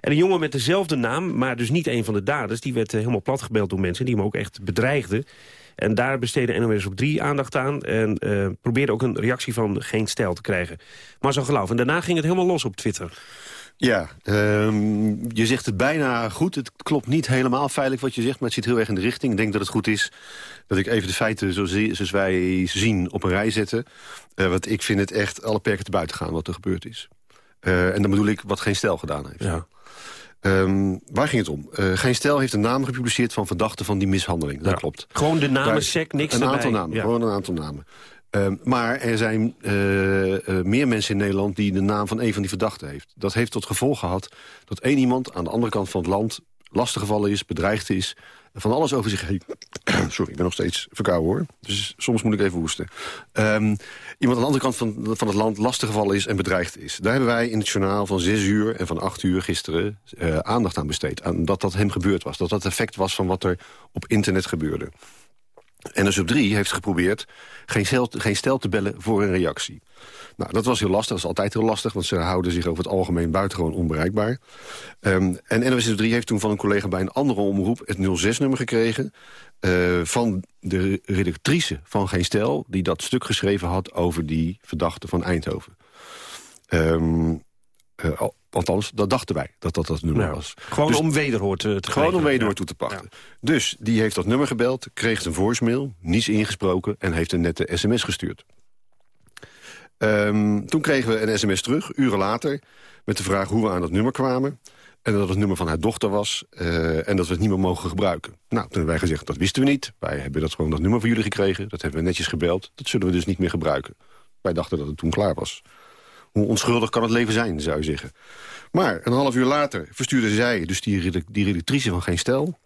S14: En een jongen met dezelfde naam, maar dus niet een van de daders... die werd helemaal platgebeld door mensen die hem ook echt bedreigden. En daar besteedde NOS op 3 aandacht aan. En uh, probeerde ook een reactie van geen stijl te krijgen. Maar zo geloof. En daarna ging het helemaal los op Twitter.
S21: Ja, um, je zegt het bijna goed. Het klopt niet helemaal feitelijk wat je zegt, maar het zit heel erg in de richting. Ik denk dat het goed is dat ik even de feiten zoals wij zien op een rij zetten. Uh, want ik vind het echt alle perken te buiten gaan wat er gebeurd is. Uh, en dan bedoel ik wat geen stijl gedaan heeft. Ja. Ehm, waar ging het om? Uh, Geen Stel heeft een naam gepubliceerd van verdachten van die mishandeling. Dat klopt.
S14: Gewoon de namen, sec, niks
S21: Een
S14: erbij.
S21: aantal namen,
S14: Ja.
S21: gewoon een aantal namen. Ehm, maar er zijn eh, eh, meer mensen in Nederland die de naam van een van die verdachten heeft. Dat heeft tot gevolg gehad dat één iemand aan de andere kant van het land lastiggevallen is, bedreigd is, van alles over zich heen. Sorry, ik ben nog steeds verkouden hoor. Dus soms moet ik even hoesten. Ehm, iemand aan de andere kant van, van het land lastiggevallen is en bedreigd is. Daar hebben wij in het journaal van 6 uur en van 8 uur gisteren eh, aandacht aan besteed. Aan dat dat hem gebeurd was. Dat dat effect was van wat er op internet gebeurde. NS op 3 heeft geprobeerd geen stel, geen te bellen voor een reactie. Nou, dat was heel lastig. Dat is altijd heel lastig, want ze houden zich over het algemeen buitengewoon onbereikbaar. Ehm, en NOS op 3 heeft toen van een collega bij een andere omroep het 06-nummer gekregen... eh, van de redactrice van Geen Stel, die dat stuk geschreven had over die verdachte van Eindhoven. Ehm, al- althans, dat dachten wij, dat dat dat nummer
S14: Ja.
S21: was.
S14: Gewoon
S21: Dus-
S14: om wederhoor te, te
S21: gewoon om
S14: geven.
S21: wederhoor toe te pakken. Dus die heeft dat nummer gebeld, kreeg zijn voicemail, niets ingesproken... en heeft een nette sms gestuurd. Ehm, toen kregen we een sms terug, uren later... met de vraag hoe we aan dat nummer kwamen... en dat het het nummer van haar dochter was... eh, en dat we het niet meer mogen gebruiken. Nou, toen hebben wij gezegd, dat wisten we niet. Wij hebben dat gewoon dat nummer van jullie gekregen. Dat hebben we netjes gebeld. Dat zullen we dus niet meer gebruiken. Wij dachten dat het toen klaar was. Hoe onschuldig kan het leven zijn, zou je zeggen. Maar een half uur later verstuurde zij, dus die, die redactrice van Geen Stel...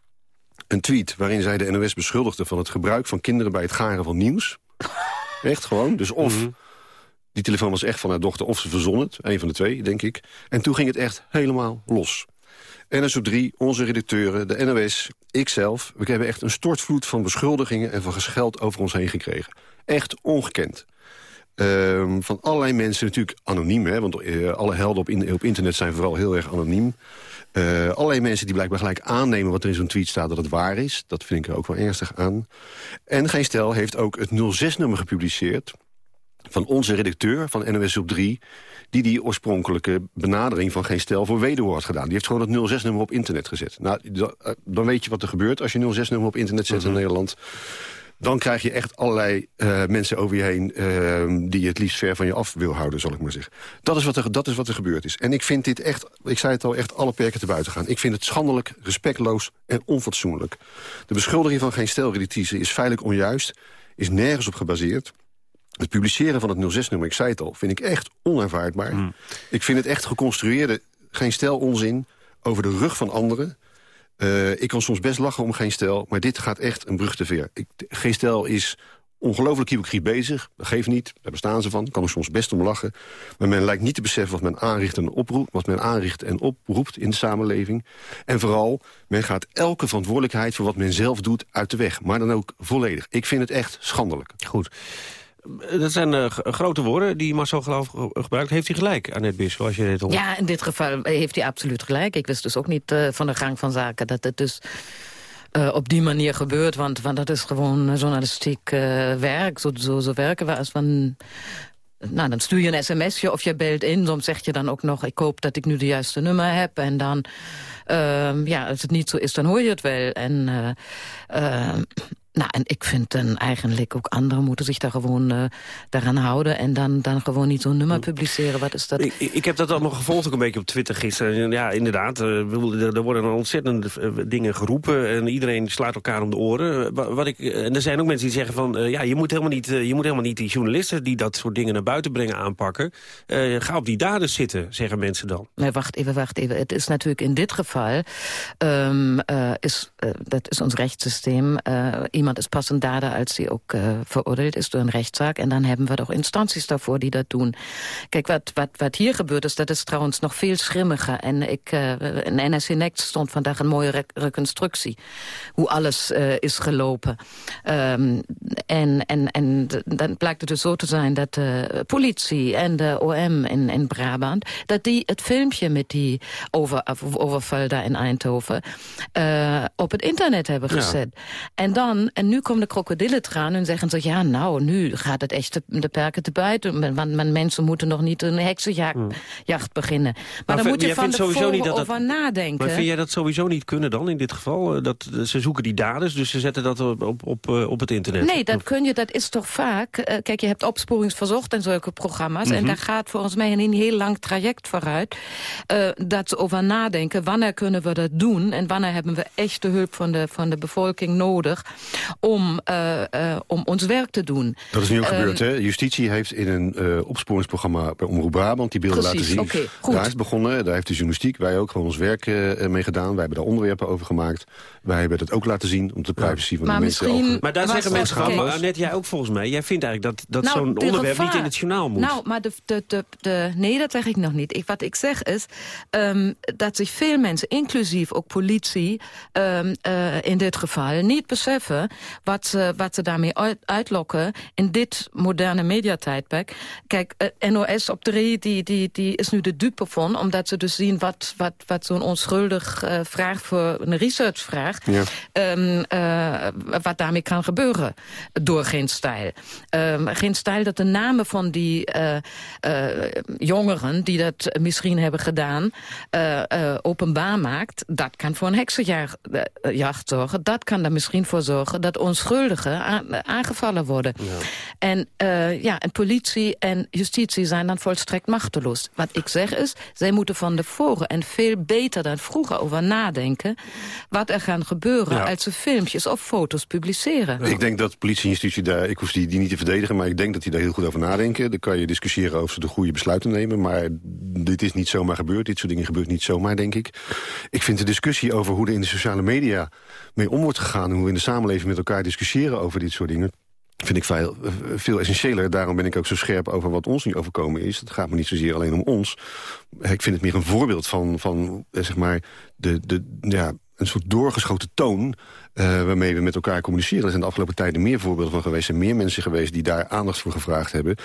S21: een tweet waarin zij de NOS beschuldigde van het gebruik van kinderen... bij het garen van nieuws. Echt gewoon. Dus of die telefoon was echt van haar dochter of ze verzon het. Een van de twee, denk ik. En toen ging het echt helemaal los. NS op 3, onze redacteuren, de NOS, ikzelf... we hebben echt een stortvloed van beschuldigingen en van gescheld over ons heen gekregen. Echt ongekend. Ehm, van allerlei mensen, natuurlijk anoniem, hè, want eh, alle helden op, in- op internet zijn vooral heel erg anoniem. Eh, allerlei mensen die blijkbaar gelijk aannemen wat er in zo'n tweet staat dat het waar is. Dat vind ik er ook wel ernstig aan. En Geen Stel heeft ook het 06-nummer gepubliceerd van onze redacteur van NOS op 3... die die oorspronkelijke benadering van Geen Stel voor wederhoor had gedaan. Die heeft gewoon het 06-nummer op internet gezet. Nou, eh, dan weet je wat er gebeurt als je 06-nummer op internet zet in Nederland. Dan krijg je echt allerlei eh, mensen over je heen... eh, die je het liefst ver van je af wil houden, zal ik maar zeggen. Dat is, wat er, dat is wat er gebeurd is. En ik vind dit echt, ik zei het al, echt alle perken te buiten gaan. Ik vind het schandelijk, respectloos en onfatsoenlijk. De beschuldiging van Geen Stel-redactrice is feitelijk onjuist... is nergens op gebaseerd... Het publiceren van het 06-nummer, ik zei het al, vind ik echt onaanvaardbaar. Ik vind het echt geconstrueerde, geen stel onzin, over de rug van anderen. Eh, ik kan soms best lachen om geen stel, maar dit gaat echt een brug te ver. Ik, geen stel is ongelooflijk hypocriet bezig. Dat geeft niet, daar bestaan ze van. kan er soms best om lachen. Maar men lijkt niet te beseffen wat men aanricht en oproept... wat men aanricht en oproept in de samenleving. En vooral, men gaat elke verantwoordelijkheid... voor wat men zelf doet uit de weg. Maar dan ook volledig. Ik vind het echt schandelijk.
S14: Goed. Dat zijn eh, grote woorden die Marcel Geloof ge- gebruikt. Heeft hij gelijk, Annette Bissel, als je dit hoort?
S20: Ja, in dit geval heeft hij absoluut gelijk. Ik wist dus ook niet eh, van de gang van zaken dat het dus eh, op die manier gebeurt. Want, want dat is gewoon journalistiek werk. Zo, zo, zo werken we als van... Nou, dan stuur je een sms'je of je belt in. Soms zeg je dan ook nog, ik hoop dat ik nu de juiste nummer heb. En dan, ehm, ja, als het niet zo is, dan hoor je het wel. En, eh, ehm, nou, en ik vind dan eigenlijk ook anderen moeten zich daar gewoon eh, daaraan houden. En dan, dan gewoon niet zo'n nummer publiceren. Wat is dat?
S14: Ik, ik heb dat allemaal gevolgd ook een beetje op Twitter gisteren. En Ja, inderdaad, eh, er, er worden ontzettend eh, dingen geroepen... en iedereen slaat elkaar om de oren. Wa- Wat ik, en er zijn ook mensen die zeggen van... ja, je moet, helemaal niet, je moet helemaal niet die journalisten... die dat soort dingen naar buiten brengen aanpakken. Ga op die daden zitten, zeggen mensen dan.
S20: Nee, wacht even, wacht even. Het is natuurlijk in dit geval, ehm, eh, is, dat is ons rechtssysteem. iemand is pas een dader als hij ook eh, veroordeeld is door een rechtszaak. En dan hebben we toch instanties daarvoor die dat doen. Kijk, wat, wat, wat hier gebeurt is, dat is trouwens nog veel schrimmiger. En ik, eh in NSC Next stond vandaag een mooie rec- reconstructie. Hoe alles eh, is gelopen. Ehm, en, en, en dan blijkt het dus zo te zijn dat de politie en de OM in, in Brabant... dat die het filmpje met die over, overval daar in Eindhoven... op het internet hebben
S23: Ja.
S20: gezet. En dan En nu komen de krokodillen eraan en zeggen ze... ja, nou, nu gaat het echt de, de perken te buiten. Want, want mensen moeten nog niet een heksenjacht jacht beginnen. Maar,
S14: Maar
S20: dan moet je van tevoren
S14: niet dat dat-
S20: over nadenken.
S14: Maar vind jij dat sowieso niet kunnen dan in dit geval? Eh, Dat, eh, ze zoeken die daders, dus ze zetten dat op, op, op, eh, op het internet.
S20: Nee, dat kun je, dat is toch vaak... kijk, je hebt opsporingsverzocht en zulke programma's... en
S14: Mhm.
S20: daar gaat volgens mij een heel lang traject vooruit... eh, dat ze over nadenken, wanneer kunnen we dat doen... en wanneer hebben we echt de hulp van de, van de bevolking nodig... om, eh, eh, om ons werk te doen.
S21: Dat is nu ook
S20: Ehm,
S21: gebeurd, hè? Justitie heeft in een eh, opsporingsprogramma bij Omroep Brabant... die beelden
S20: Precies,
S21: laten zien.
S20: goed.
S21: Daar is begonnen, daar heeft de journalistiek, wij ook gewoon ons werk eh, mee gedaan. Wij hebben daar onderwerpen over gemaakt. Wij hebben dat ook laten zien om de privacy van
S20: Maar
S21: de mensen...
S20: misschien-
S21: over-
S14: Maar daar zeggen mensen maar Annette, jij ook volgens mij. Jij vindt eigenlijk dat, dat
S20: Nou,
S14: zo'n
S20: de
S14: onderwerp
S20: gevaar-
S14: niet in het journaal moet.
S20: Nou, maar de, de, de, de, nee, dat zeg ik nog niet. Ik, wat ik zeg is ehm, dat zich veel mensen, inclusief ook politie... ehm, eh, in dit geval niet beseffen wat ze, wat ze daarmee uit- uitlokken... in dit moderne mediatijdperk. Kijk, eh, NOS op 3 die, die, die is nu de dupe van... omdat ze dus zien wat, wat, wat zo'n onschuldig eh, vraag voor een researchvraag...
S21: Ja.
S20: Ehm, eh, wat daarmee kan gebeuren door Geen Stijl. Ehm, geen Stijl dat de namen van die jongeren... die dat misschien hebben gedaan, openbaar maakt... dat kan voor een heksenjacht jacht zorgen. Dat kan er misschien voor zorgen dat onschuldigen aan- aangevallen worden. En, eh, ja, en politie en justitie zijn dan volstrekt machteloos. Wat ik zeg is, zij moeten van tevoren en veel beter dan vroeger over nadenken... wat er gaan gebeuren
S21: Ja.
S20: als ze filmpjes of foto's publiceren.
S21: Ik denk dat politie en justitie daar, ik hoef die, die niet te verdedigen... maar ik denk dat die daar heel goed over nadenken. Dan kan je discussiëren of ze de goede besluiten nemen... maar dit is niet zomaar gebeurd. Dit soort dingen gebeurt niet zomaar, denk ik. Ik vind de discussie over hoe er in de sociale media mee om wordt gegaan... en hoe we in de samenleving met elkaar discussiëren over dit soort dingen vind ik veel, veel essentiëler. Daarom ben ik ook zo scherp over wat ons nu overkomen is. Het gaat me niet zozeer alleen om ons. Ik vind het meer een voorbeeld van, van eh, zeg maar, de, de, ja, een soort doorgeschoten toon... eh, waarmee we met elkaar communiceren. Er zijn de afgelopen tijden meer voorbeelden van geweest. Zijn meer mensen geweest die daar aandacht voor gevraagd hebben.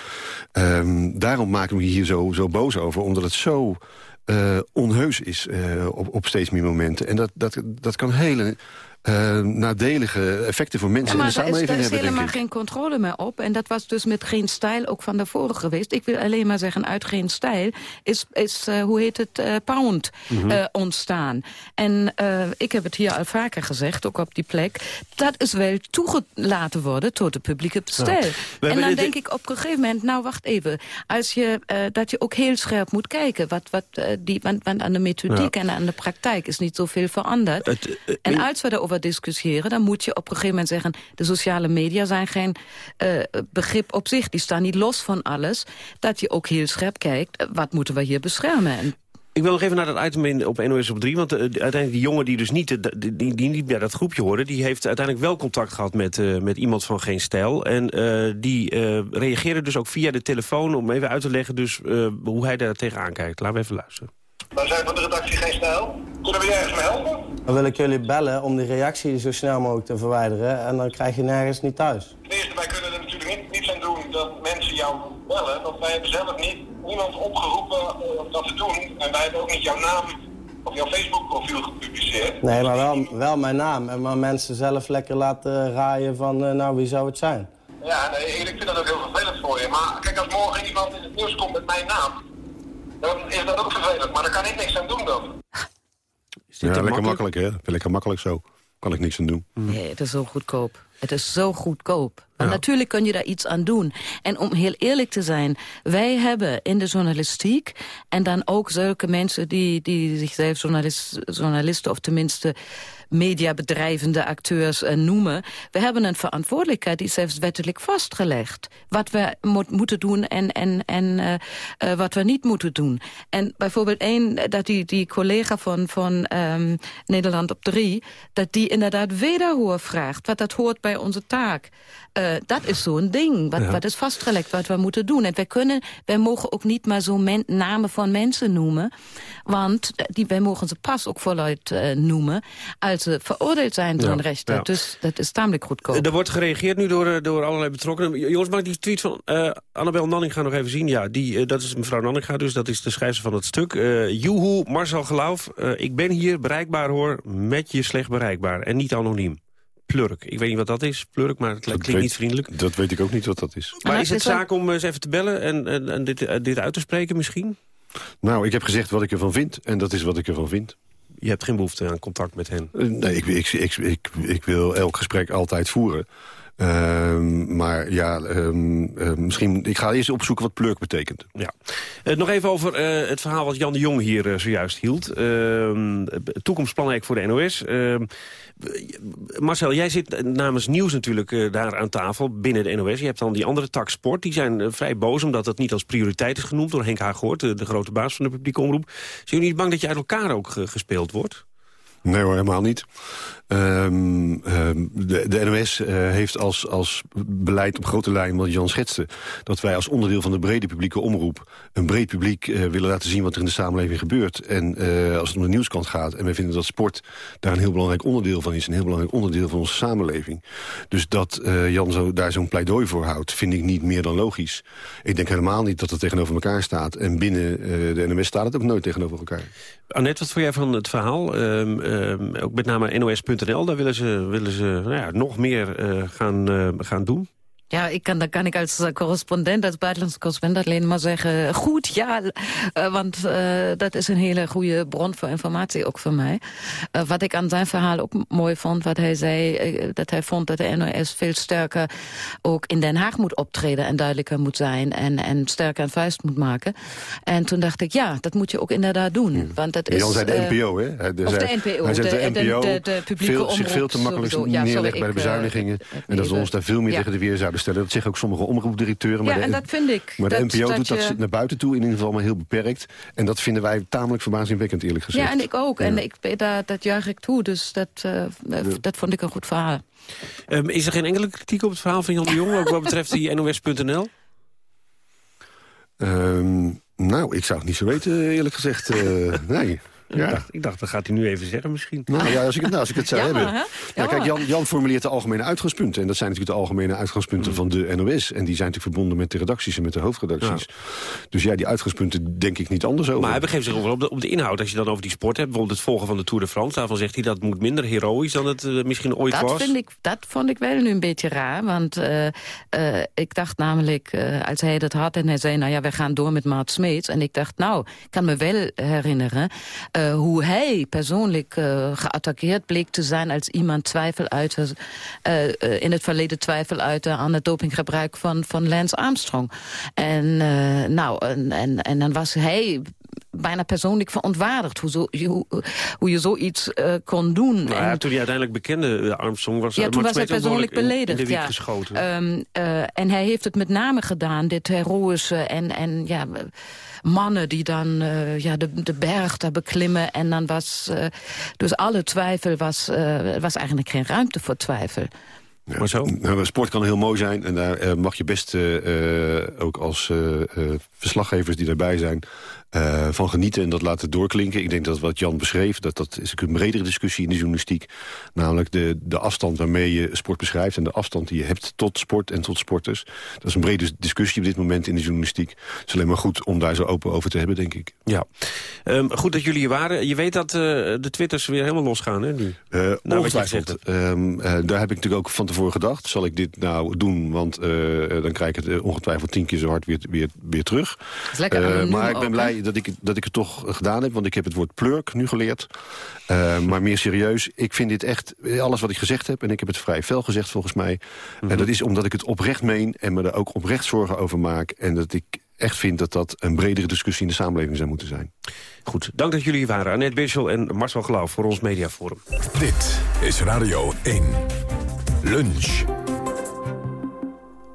S21: Ehm, daarom maken we hier zo, zo boos over. Omdat het zo eh, onheus is eh, op, op steeds meer momenten. En dat, dat, dat kan hele eh, nadelige effecten voor mensen
S20: Ja,
S21: in de
S20: is,
S21: samenleving
S20: daar is
S21: hebben, denk
S20: helemaal geen controle meer op. En dat was dus met geen stijl ook van daarvoor geweest. Ik wil alleen maar zeggen, uit geen stijl is, is hoe heet het, Pound
S23: Mhm.
S20: ontstaan. En ik heb het hier al vaker gezegd, ook op die plek... dat is wel toegelaten worden tot de publieke bestel.
S23: Ja.
S20: En
S23: hebben
S20: dan denk ik op een gegeven moment, nou wacht even... Als je, dat je ook heel scherp moet kijken. Wat, wat, die, want, want aan de methodiek
S14: Ja.
S20: en aan de praktijk is niet zoveel veranderd.
S14: Het, eh,
S20: en
S14: in-
S20: als we daarover discussiëren, dan moet je op een gegeven moment zeggen... de sociale media zijn geen eh, begrip op zich. Die staan niet los van alles. Dat je ook heel scherp kijkt, eh, wat moeten we hier beschermen? En
S14: Ik wil nog even naar dat item in, op NOS op 3. Want eh, uiteindelijk die jongen die dus niet, die, die, die niet bij dat groepje hoorde... die heeft uiteindelijk wel contact gehad met, eh, met iemand van Geen Stijl. En eh, die eh, reageerde dus ook via de telefoon... om even uit te leggen dus, eh, hoe hij daar tegenaan kijkt. Laten we even luisteren.
S24: Wij zijn van de redactie Geen Stijl. Kunnen we je ergens mee helpen?
S25: Dan wil ik jullie bellen om die reactie zo snel mogelijk te verwijderen. En dan krijg je nergens niet thuis.
S24: Ten eerste, wij kunnen er natuurlijk niet, niets aan doen dat mensen jou bellen. Want wij hebben zelf niet niemand opgeroepen eh, om dat te doen. En wij hebben ook niet jouw naam op jouw Facebook-profiel gepubliceerd.
S25: Nee, maar wel, wel mijn naam. En maar mensen zelf lekker laten raaien van, eh, nou, wie zou het zijn?
S24: Ja, nee, ik vind dat ook heel vervelend voor je. Maar kijk, als morgen iemand in het nieuws komt met mijn naam, dan is dat ook vervelend. Maar daar kan ik niks aan doen dan.
S21: Ja, lekker makkelijk, hè? Lekker makkelijk zo. Kan ik niks aan doen.
S20: Nee, het is zo goedkoop. Het is zo goedkoop. Want natuurlijk kun je daar iets aan doen. En om heel eerlijk te zijn, wij hebben in de journalistiek... en dan ook zulke mensen die, die zichzelf journalist, journalisten... of tenminste mediabedrijvende acteurs eh, noemen... we hebben een verantwoordelijkheid die is zelfs wettelijk vastgelegd. Wat we mo moeten doen en, en, en eh, eh, wat we niet moeten doen. En bijvoorbeeld één, dat die, die collega van, van ehm, Nederland op drie... dat die inderdaad wederhoor vraagt, wat dat hoort bij onze taak. Dat is zo'n ding, wat,
S23: Ja.
S20: wat is vastgelegd, wat we moeten doen. En wij, kunnen, wij mogen ook niet maar zo men- namen van mensen noemen... want die, wij mogen ze pas ook voluit noemen... als ze veroordeeld zijn door
S14: Ja,
S20: een rechter.
S14: ja.
S20: Dus dat is tamelijk goedkoop.
S14: Er wordt gereageerd nu door, eh, door allerlei betrokkenen. Jongens, mag ik die tweet van eh Annabel Nanninga nog even zien? Ja, die, eh, dat is mevrouw Nanninga, dus dat is de schrijver van het stuk. Eh Joehoe, Marcel Geloof, eh, ik ben hier bereikbaar hoor, met je slecht bereikbaar. En niet anoniem. Plurk. Ik weet niet wat dat is, Plurk, maar het klinkt
S21: weet-
S14: niet vriendelijk.
S21: Dat weet ik ook niet wat dat is.
S14: Maar
S20: Ah,
S14: is het
S20: is wel-
S14: zaak om eens even te bellen en, en, en dit, dit uit te spreken misschien?
S21: Nou, ik heb gezegd wat ik ervan vind. En dat is wat ik ervan vind.
S14: Je hebt geen behoefte aan contact met hen.
S21: Eh, Nee, ik, ik, ik, ik, ik wil elk gesprek altijd voeren. Ehm, maar ja, ehm, eh, misschien... Ik ga eerst opzoeken wat plurk betekent.
S14: Ja. Eh, nog even over het verhaal wat Jan de Jong hier zojuist hield. Ehm, toekomstplan eigenlijk voor de NOS. Marcel, jij zit namens Nieuws natuurlijk eh, daar aan tafel binnen de NOS. Je hebt dan die andere tak sport. Die zijn eh, vrij boos omdat dat niet als prioriteit is genoemd... door Henk Haaghoort, de, de grote baas van de publieke omroep. Zijn jullie niet bang dat je uit elkaar ook eh, gespeeld wordt?
S21: Nee helemaal niet. Ehm, ehm, de, NOS eh, heeft als, als beleid op grote lijn, wat Jan schetste... dat wij als onderdeel van de brede publieke omroep... een breed publiek eh, willen laten zien wat er in de samenleving gebeurt. En eh, als het om de nieuwskant gaat... en wij vinden dat sport daar een heel belangrijk onderdeel van is... een heel belangrijk onderdeel van onze samenleving. Dus dat Jan zo, daar zo'n pleidooi voor houdt, vind ik niet meer dan logisch. Ik denk helemaal niet dat het tegenover elkaar staat. En binnen de NOS staat het ook nooit tegenover elkaar.
S14: Annette, wat vond jij van het verhaal? Ehm, ook met name NOS.nl, daar willen ze, willen ze nou ja, nog meer eh, gaan, eh, gaan doen.
S20: Ja, ik kan, dan kan ik als eh, correspondent, als buitenlandse correspondent alleen maar zeggen... goed, ja, eh, want eh, dat is een hele goede bron voor informatie ook voor mij. Eh, wat ik aan zijn verhaal ook mooi vond, wat hij zei... eh, dat hij vond dat de NOS veel sterker ook in Den Haag moet optreden... en duidelijker moet zijn en, en sterker een vuist moet maken. En toen dacht ik, ja, dat moet je ook inderdaad doen. Want dat is,
S21: Jan zei de
S20: eh,
S21: NPO, hè? Hij,
S20: of de NPO,
S21: Hij zei
S20: de-
S21: de,
S20: de-
S21: NPO
S20: de- de publieke
S21: veel, zich
S20: omroep
S21: veel te makkelijk
S20: sowieso. Ja,
S21: neerlegt
S20: sorry,
S21: bij de
S20: eh,
S21: bezuinigingen. en dat
S20: even-
S21: ons daar veel meer tegen de weer zouden stellen. Dat zeggen ook sommige omroepdirecteuren. Maar
S20: Ja,
S21: de,
S20: en dat vind ik.
S21: Maar de NPO
S20: dat
S21: doet dat
S20: je-
S21: naar buiten toe in ieder geval maar heel beperkt. En dat vinden wij tamelijk verbazingwekkend eerlijk gezegd.
S20: Ja, en ik ook. En ik, dat, dat juich ik toe. Dus dat, eh, dat vond ik een goed verhaal.
S14: Ehm, is er geen enkele kritiek op het verhaal van Jan de Jong... ook wat betreft die NOS.nl?
S21: Ehm, nou, ik zou het niet zo weten eerlijk gezegd. Eh, nee.
S14: Ik, dacht, ik dacht, dat gaat hij nu even zeggen misschien.
S21: Nou ja, als ik het, nou, als ik het zou
S14: Jammer,
S21: hebben.
S14: hè?
S21: Nou, kijk, Jan, Jan formuleert de algemene uitgangspunten. En dat zijn natuurlijk de algemene uitgangspunten
S14: Mm.
S21: van de NOS. En die zijn natuurlijk verbonden met de redacties en met de hoofdredacties. Dus ja, die uitgangspunten denk ik niet anders over.
S14: Maar hij begeeft zich ook wel op de, op de inhoud. Als je dan over die sport hebt, bijvoorbeeld het volgen van de Tour de France... daarvan zegt hij dat moet minder heroïs dan het eh, misschien ooit
S20: Dat,
S14: was.
S20: vind ik, dat vond ik wel nu een beetje raar. Want eh, eh, ik dacht namelijk, eh, als hij dat had en hij zei... nou ja, we gaan door met Maat Smeets. En ik dacht, nou, ik kan me wel herinneren... eh, hoe hij persoonlijk eh, geattaqueerd bleek te zijn... als iemand twijfel uit, eh, in het verleden twijfel uitte... aan het dopinggebruik van, van Lance Armstrong. En, nou, en, en, en dan was hij bijna persoonlijk verontwaardigd... hoe, zo, hoe, hoe je zoiets eh, kon doen.
S14: Nou ja, toen hij uiteindelijk bekende eh, Armstrong was...
S20: Ja, toen was hij persoonlijk beledigd. Ja.
S14: geschoten.
S20: Ehm, eh, en hij heeft het met name gedaan, dit heroïsche en, en ja, mannen die dan ja, de, de berg daar beklimmen. En dan was dus alle twijfel was, was eigenlijk geen ruimte voor twijfel.
S21: Ja. Maar zo? Nou, sport kan heel mooi zijn en daar eh, mag je best eh, eh, ook als verslaggevers die daarbij zijn van genieten en dat laten doorklinken. Ik denk dat wat Jan beschreef, dat, dat is een bredere discussie in de journalistiek. Namelijk de, de afstand waarmee je sport beschrijft en de afstand die je hebt tot sport en tot sporters. Dat is een brede discussie op dit moment in de journalistiek. Het is alleen maar goed om daar zo open over te hebben, denk ik.
S14: Ja. Ehm, goed dat jullie hier waren. Je weet dat de twitters weer helemaal losgaan, hè, nu? Nou,
S21: ongetwijfeld. Ehm, eh, daar heb ik natuurlijk ook van tevoren gedacht. Zal ik dit nou doen? Want eh, dan krijg ik het eh, ongetwijfeld tien keer zo hard weer, weer, weer terug.
S20: is lekker
S21: Eh, maar ik ben
S20: ook,
S21: blij dat ik, het- dat ik het toch gedaan heb. Want ik heb het woord plurk nu geleerd. Eh, maar meer serieus, ik vind dit echt alles wat ik gezegd heb. En ik heb het vrij fel gezegd volgens mij. En dat is omdat ik het oprecht meen. En me er ook oprecht zorgen over maak. En dat ik echt vind dat dat een bredere discussie in de samenleving zou moeten zijn.
S14: Goed, dank dat jullie hier waren. Annette Birschel en Marcel Gelauw voor ons Mediaforum.
S1: Dit is Radio 1. Lunch.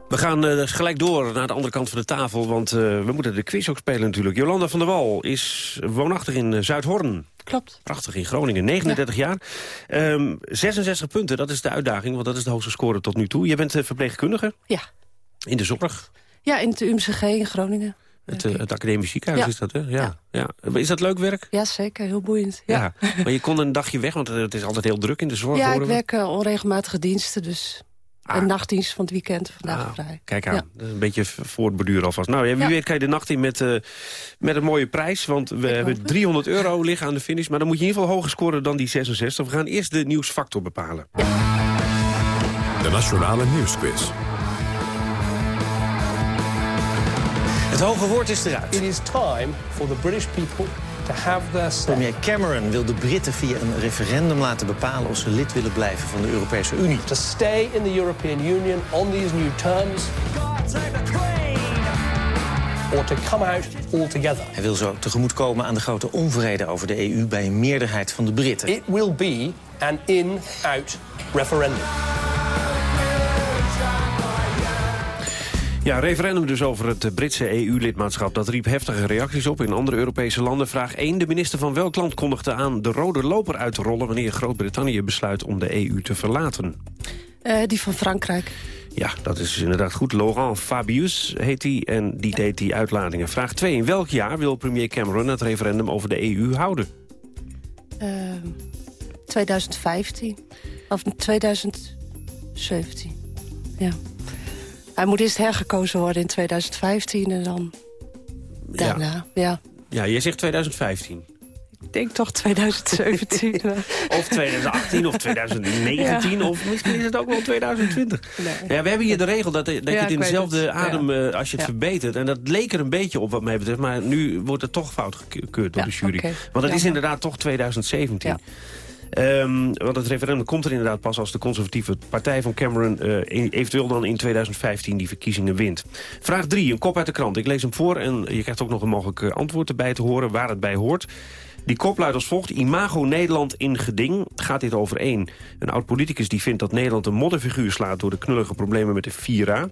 S14: We gaan dus gelijk door naar de andere kant van de tafel, want eh, we moeten de quiz ook spelen natuurlijk. Jolanda van der Wal is woonachtig in eh, Zuidhorn.
S23: Klopt.
S14: Prachtig in Groningen, 39 jaar. Ehm, 66 punten, dat is de uitdaging, want dat is de hoogste score tot nu toe. Je bent verpleegkundige
S23: Ja.
S14: in de zorg.
S23: Ja, in het UMCG in Groningen.
S14: Het, eh, het academisch ziekenhuis
S23: Ja.
S14: is dat, hè? Ja. Ja. Is dat leuk werk?
S23: Ja, zeker. Heel boeiend. Ja,
S14: Ja. maar je kon een dagje weg, want het is altijd heel druk in de zorg.
S23: ja ik werk eh, onregelmatige diensten, dus een nachtdienst van het weekend, vandaag
S14: Ah,
S23: vrij.
S14: Kijk aan,
S23: Ja.
S14: dat is een beetje voortborduren alvast. Nou wie
S23: Ja.
S14: weet kan je de nacht in met, eh, met een mooie prijs. Want we hebben 300 euro liggen aan de finish. Maar dan moet je in ieder geval hoger scoren dan die 66. We gaan eerst de nieuwsfactor bepalen.
S1: De Nationale Nieuwsquiz.
S26: Het hoge woord is eruit.
S27: It is time for the British people to have their say.
S26: Premier Cameron wil de Britten via een referendum laten bepalen... of ze lid willen blijven van de Europese Unie.
S27: To stay in the European Union on these new terms. Or to come out altogether.
S26: Hij wil zo tegemoetkomen aan de grote onvrede over de EU... bij een meerderheid van de Britten.
S27: It will be an in-out referendum.
S14: Ja, referendum dus over het Britse EU-lidmaatschap. Dat riep heftige reacties op in andere Europese landen. Vraag 1. De minister van welk land kondigde aan de rode loper uit te rollen... wanneer Groot-Brittannië besluit om de EU te verlaten?
S23: Eh, die van Frankrijk.
S14: Ja, dat is inderdaad goed. Laurent Fabius heet hij en die deed die uitladingen. Vraag 2. In welk jaar wil premier Cameron het referendum over de EU houden?
S23: Eh, 2015. Of 2017. Ja. Hij moet eerst hergekozen worden in 2015 en dan daarna. Ja.
S14: Ja, jij zegt 2015.
S23: Ik denk toch 2017.
S14: Of 2018 of 2019
S23: Ja.
S14: of misschien is het ook wel 2020.
S23: Nee.
S14: Ja, we hebben hier de regel dat, dat je het in dezelfde
S23: het.
S14: adem,
S23: Ja.
S14: eh, als je het
S23: Ja.
S14: verbetert. En dat leek er een beetje op wat mij betreft. Maar nu wordt het toch fout gekeurd door
S23: Ja,
S14: de jury. Want het is inderdaad toch 2017. Ehm, want het referendum komt er inderdaad pas als de conservatieve partij van Cameron... eh, eventueel dan in 2015 die verkiezingen wint. Vraag 3, een kop uit de krant. Ik lees hem voor en je krijgt ook nog een mogelijk eh, antwoord erbij te horen... waar het bij hoort. Die kop luidt als volgt. Imago Nederland in geding. Gaat dit over één? Een oud-politicus die vindt dat Nederland een modderfiguur slaat... door de knullige problemen met de Vira.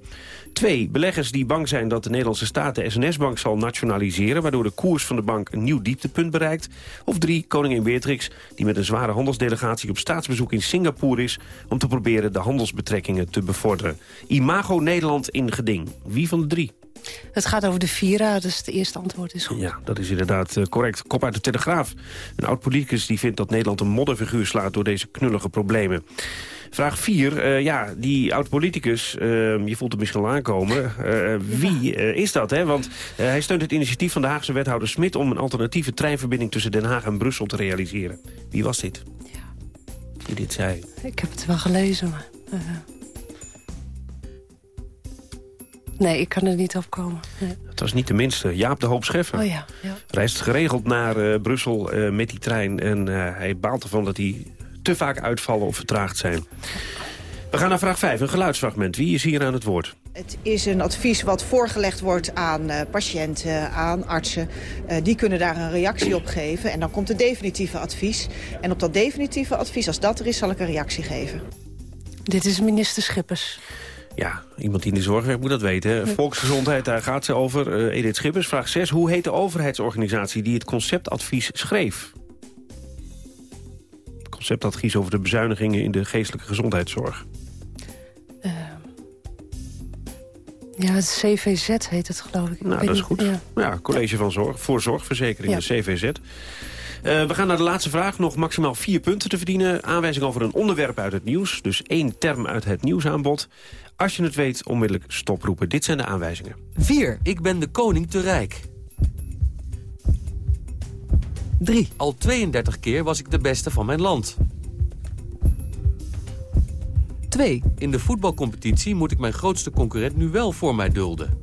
S14: Twee, beleggers die bang zijn dat de Nederlandse staat de SNS-bank zal nationaliseren... waardoor de koers van de bank een nieuw dieptepunt bereikt. Of drie, koningin Beatrix, die met een zware handelsdelegatie... op staatsbezoek in Singapore is... om te proberen de handelsbetrekkingen te bevorderen. Imago Nederland in geding. Wie van de drie?
S23: Het gaat over de Vira, dus het eerste antwoord is goed.
S14: Ja, dat is inderdaad eh, correct. Kop uit de Telegraaf. Een oud-politicus die vindt dat Nederland een modderfiguur slaat... door deze knullige problemen. Vraag 4. ja, die oud-politicus, eh, je voelt het misschien al aankomen. Eh, wie eh, is dat? Hè? Want eh, hij steunt het initiatief van de Haagse wethouder Smit... om een alternatieve treinverbinding tussen Den Haag en Brussel te realiseren. Wie was dit? Die dit zei.
S23: Ik heb het wel gelezen, maar... nee, ik kan er niet op komen. Nee.
S14: Het was niet de minste. Jaap de Hoop Scheffer.
S23: Oh ja, ja.
S14: reist geregeld naar eh, Brussel eh, met die trein. En eh, hij baalt ervan dat hij te vaak uitvallen of vertraagd zijn. We gaan naar vraag 5, een geluidsfragment. Wie is hier aan het woord?
S28: Het is een advies wat voorgelegd wordt aan eh, patiënten, aan artsen. Eh, die kunnen daar een reactie op geven. En dan komt het definitieve advies. En op dat definitieve advies, als dat er is, zal ik een reactie geven.
S23: Dit is minister Schippers.
S14: Ja, iemand die in de zorg werkt moet dat weten. Volksgezondheid, daar gaat ze over. Eh, Edith Schippers, vraag 6. Hoe heet de overheidsorganisatie die het conceptadvies schreef? Conceptadvies over de bezuinigingen in de geestelijke gezondheidszorg.
S23: Ja, het CVZ heet het, geloof ik.
S14: Nou, dat is goed.
S23: Ja.
S14: Ja, College van Zorg, voor Zorgverzekering,
S23: Ja.
S14: de CVZ. Eh, we gaan naar de laatste vraag. Nog maximaal vier punten te verdienen. Aanwijzing over een onderwerp uit het nieuws. Dus één term uit het nieuwsaanbod. Als je het weet, onmiddellijk stoproepen. Dit zijn de aanwijzingen.
S29: 4. Ik ben de koning te rijk. 3. Al 32 keer was ik de beste van mijn land. 2. In de voetbalcompetitie moet ik mijn grootste concurrent nu wel voor mij dulden.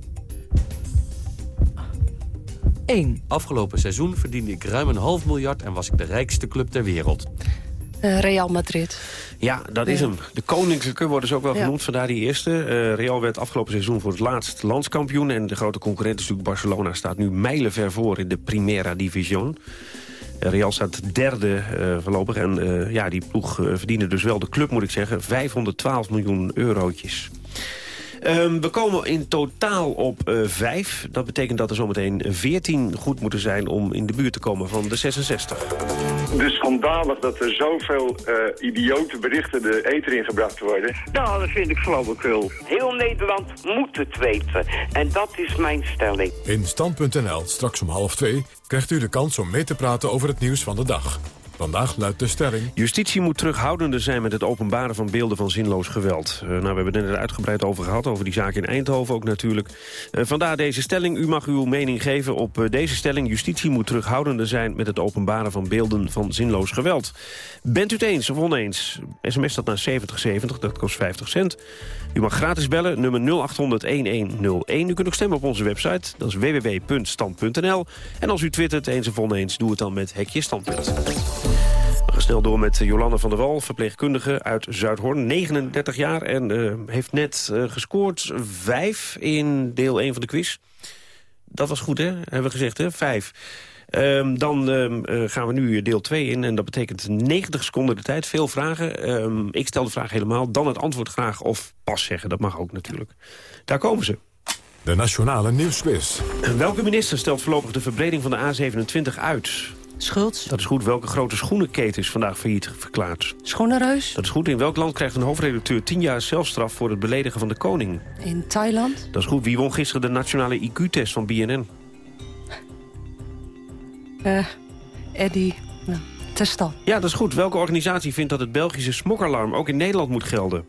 S29: 1. Afgelopen seizoen verdiende ik ruim een half miljard... en was ik de rijkste club ter wereld.
S23: Eh, Real Madrid.
S14: Ja, dat is hem. De koninklijke worden ze ook wel
S23: Ja.
S14: genoemd, vandaar die eerste. Eh, Real werd afgelopen seizoen voor het laatst landskampioen... en de grote concurrent is natuurlijk Barcelona... staat nu mijlenver voor in de Primera Division. Eh, Real staat derde eh, voorlopig en ja, die ploeg verdiende dus wel de club, moet ik zeggen... 512 miljoen eurotjes. Ehm, we komen in totaal op eh, vijf. Dat betekent dat er zometeen 14 goed moeten zijn om in de buurt te komen van de 66.
S30: Dus schandalig dat er zoveel eh, idiote berichten de eter ingebracht worden.
S31: Nou, dat vind ik flauwekul. Heel Nederland moet het weten. En dat is mijn stelling.
S1: In Stand.nl, straks om half twee, krijgt u de kans om mee te praten over het nieuws van de dag. Vandaag luidt de stelling...
S14: Justitie moet terughoudender zijn met het openbaren van beelden van zinloos geweld. Uh, nou, we hebben het er uitgebreid over gehad, over die zaak in Eindhoven ook natuurlijk. Uh, vandaar deze stelling. U mag uw mening geven op uh, deze stelling. Justitie moet terughoudender zijn met het openbaren van beelden van zinloos geweld. Bent u het eens of oneens? SMS dat naar 7070, dat kost 50 cent. U mag gratis bellen, nummer 0800-1101. U kunt ook stemmen op onze website, dat is www.stand.nl. En als u twittert eens of oneens, doe het dan met Hekje Standpunt. We gaan snel door met Jolanda van der Wal, verpleegkundige uit Zuidhoorn. 39 jaar en uh, heeft net uh, gescoord vijf in deel 1 van de quiz. Dat was goed, hè? Hebben we gezegd, hè? Vijf. Um, dan um, uh, gaan we nu deel 2 in en dat betekent 90 seconden de tijd. Veel vragen. Um, ik stel de vraag helemaal. Dan het antwoord graag of pas zeggen. Dat mag ook natuurlijk. Daar komen ze.
S1: De Nationale Nieuwsquiz.
S14: Welke minister stelt voorlopig de verbreding van de A27 uit?
S23: Schultz.
S14: Dat is goed. Welke grote schoenenketen is vandaag failliet verklaard?
S23: Schoenenreus.
S14: Dat is goed. In welk land krijgt een hoofdredacteur 10 jaar celstraf voor het beledigen van de koning?
S23: In Thailand.
S14: Dat is goed. Wie won gisteren de nationale IQ-test van BNN?
S23: Uh, Eddie uh, Testal.
S14: Ja, dat is goed. Welke organisatie vindt dat het Belgische smokalarm ook in Nederland moet gelden?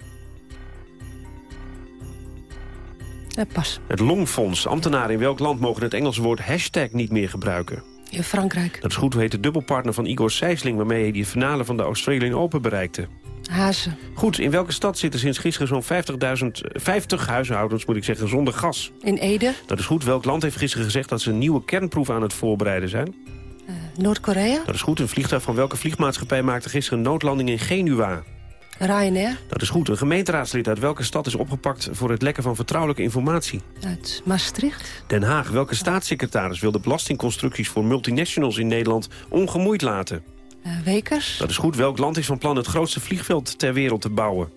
S23: Uh, pas.
S14: Het Longfonds. Ambtenaren in welk land mogen het Engelse woord hashtag niet meer gebruiken?
S23: In Frankrijk.
S14: Dat is goed. Hoe heet de dubbelpartner van Igor Sijsling... waarmee hij de finale van de Australian Open bereikte?
S23: Hazen.
S14: Goed, in welke stad zitten sinds gisteren zo'n 50.000, 50 huishoudens, moet ik zeggen, zonder gas?
S23: In Ede.
S14: Dat is goed. Welk land heeft gisteren gezegd dat ze een nieuwe kernproef aan het voorbereiden zijn?
S23: Uh, Noord-Korea.
S14: Dat is goed. Een vliegtuig van welke vliegmaatschappij maakte gisteren een noodlanding in Genua?
S23: Ryanair.
S14: Dat is goed. Een gemeenteraadslid uit welke stad is opgepakt voor het lekken van vertrouwelijke informatie?
S23: Uit Maastricht.
S14: Den Haag. Welke staatssecretaris wil de belastingconstructies voor multinationals in Nederland ongemoeid laten?
S23: Uh, Wekers.
S14: Dat is goed. Welk land is van plan het grootste vliegveld ter wereld te bouwen?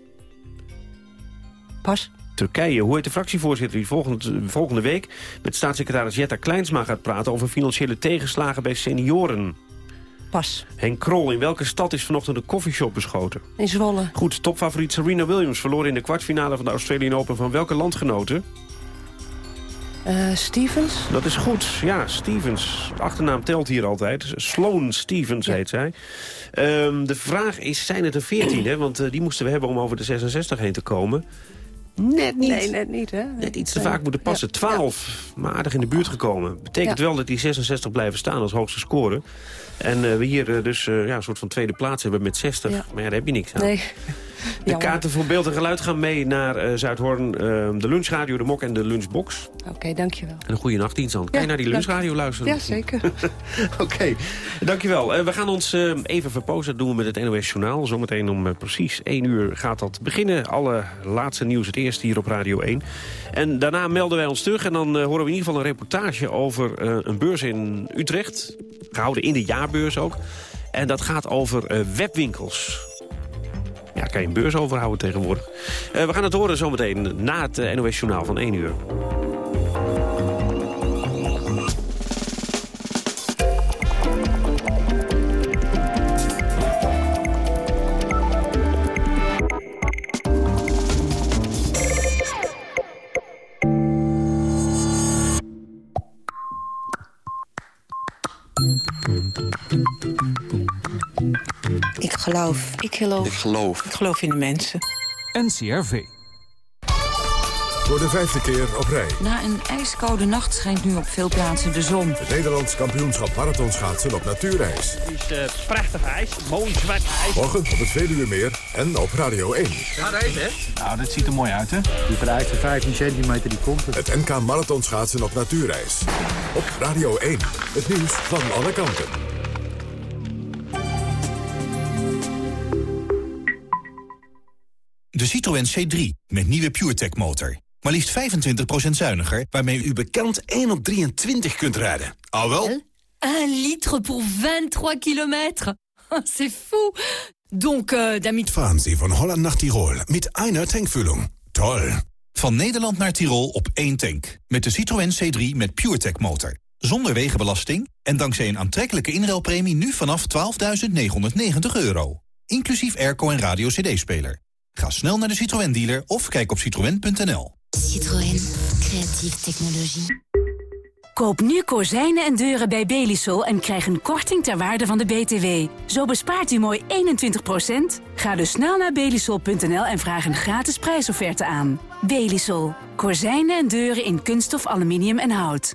S23: Pas.
S14: Turkije. Hoe heet de fractievoorzitter die volgende, volgende week... met staatssecretaris Jetta Kleinsma gaat praten... over financiële tegenslagen bij senioren?
S23: Pas.
S14: Henk Krol, in welke stad is vanochtend een koffieshop beschoten?
S23: In Zwolle.
S14: Goed, topfavoriet Serena Williams verloor in de kwartfinale van de Australian Open... van welke landgenoten?
S23: Uh, Stevens?
S14: Dat is goed, ja, Stevens. De achternaam telt hier altijd. Sloan Stevens ja. heet zij. Um, de vraag is, zijn het er 14? hè? Want uh, die moesten we hebben om over de 66 heen te komen. Net niet.
S23: Nee, net niet, hè?
S14: Net iets te vaak moeten passen. Ja. 12, maar aardig in de buurt gekomen. Betekent ja. wel dat die 66 blijven staan als hoogste score. En uh, we hier uh, dus uh, ja, een soort van tweede plaats hebben met 60. Ja. Maar ja, daar heb je niks aan.
S23: Nee.
S14: De kaarten voor beeld en geluid gaan mee naar Zuidhoorn. de lunchradio, de mok en de lunchbox.
S23: Oké, okay, dankjewel.
S14: En een goede nachtdienst dan. Kan je naar die lunchradio luisteren?
S23: Ja, zeker.
S14: Oké, okay. dankjewel. we gaan ons even verpozen. Dat doen we met het NOS Journaal. Zometeen om precies 1 uur gaat dat beginnen. Alle laatste nieuws het eerst hier op Radio 1. En daarna melden wij ons terug. En dan horen we in ieder geval een reportage over een beurs in Utrecht. Gehouden in de jaarbeurs ook. En dat gaat over uh, webwinkels. Ja, kan je een beurs overhouden tegenwoordig. Uh, we gaan het horen zometeen na het uh, NOS Journaal van 1 uur.
S32: Geloof.
S33: Ik geloof.
S32: Ik geloof. Ik geloof in de mensen.
S34: NCRV.
S1: Voor de vijfde keer op rij.
S33: Na een ijskoude nacht schijnt nu op veel plaatsen de zon.
S1: Het Nederlands kampioenschap marathonschaatsen op natuurijs.
S35: Het is uh, prachtig ijs, mooi zwart ijs.
S1: Morgen op het Veluwemeer en op Radio 1.
S35: Ja, daar is het.
S34: Nou, dat ziet er mooi uit, hè?
S36: Die vereiste 15 centimeter, die komt er.
S1: Het NK marathonschaatsen op natuurijs. Op Radio 1. Het nieuws van alle kanten.
S37: De Citroën C3 met nieuwe PureTech motor. Maar liefst 25% zuiniger, waarmee u bekend 1 op 23 kunt rijden. Al wel?
S38: 1 litre pour 23 kilometer. C'est fou. Donc, uh, damit...
S37: Fahren Sie van Holland naar Tirol met einer tankvulling. Toll. Van Nederland naar Tirol op één tank. Met de Citroën C3 met PureTech motor. Zonder wegenbelasting en dankzij een aantrekkelijke inruilpremie nu vanaf 12.990 euro. Inclusief airco en radio cd-speler. Ga snel naar de Citroën dealer of kijk op citroën.nl.
S38: Citroën, creatieve technologie.
S39: Koop nu kozijnen en deuren bij Belisol en krijg een korting ter waarde van de BTW. Zo bespaart u mooi 21%. Ga dus snel naar belisol.nl en vraag een gratis prijsofferte aan. Belisol. Kozijnen en deuren in kunststof, aluminium en hout.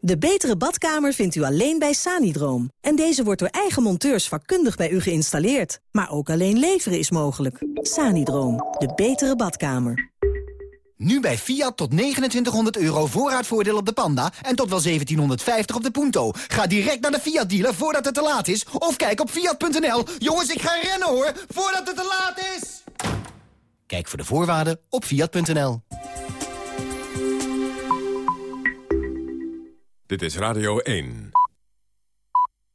S40: De betere badkamer vindt u alleen bij Sanidroom. En deze wordt door eigen monteurs vakkundig bij u geïnstalleerd. Maar ook alleen leveren is mogelijk. Sanidroom, de betere badkamer.
S37: Nu bij Fiat tot 2900 euro voorraadvoordeel op de Panda en tot wel 1750 op de Punto. Ga direct naar de Fiat dealer voordat het te laat is of kijk op fiat.nl. Jongens, ik ga rennen hoor, voordat het te laat is. Kijk voor de voorwaarden op fiat.nl.
S1: Dit is Radio 1.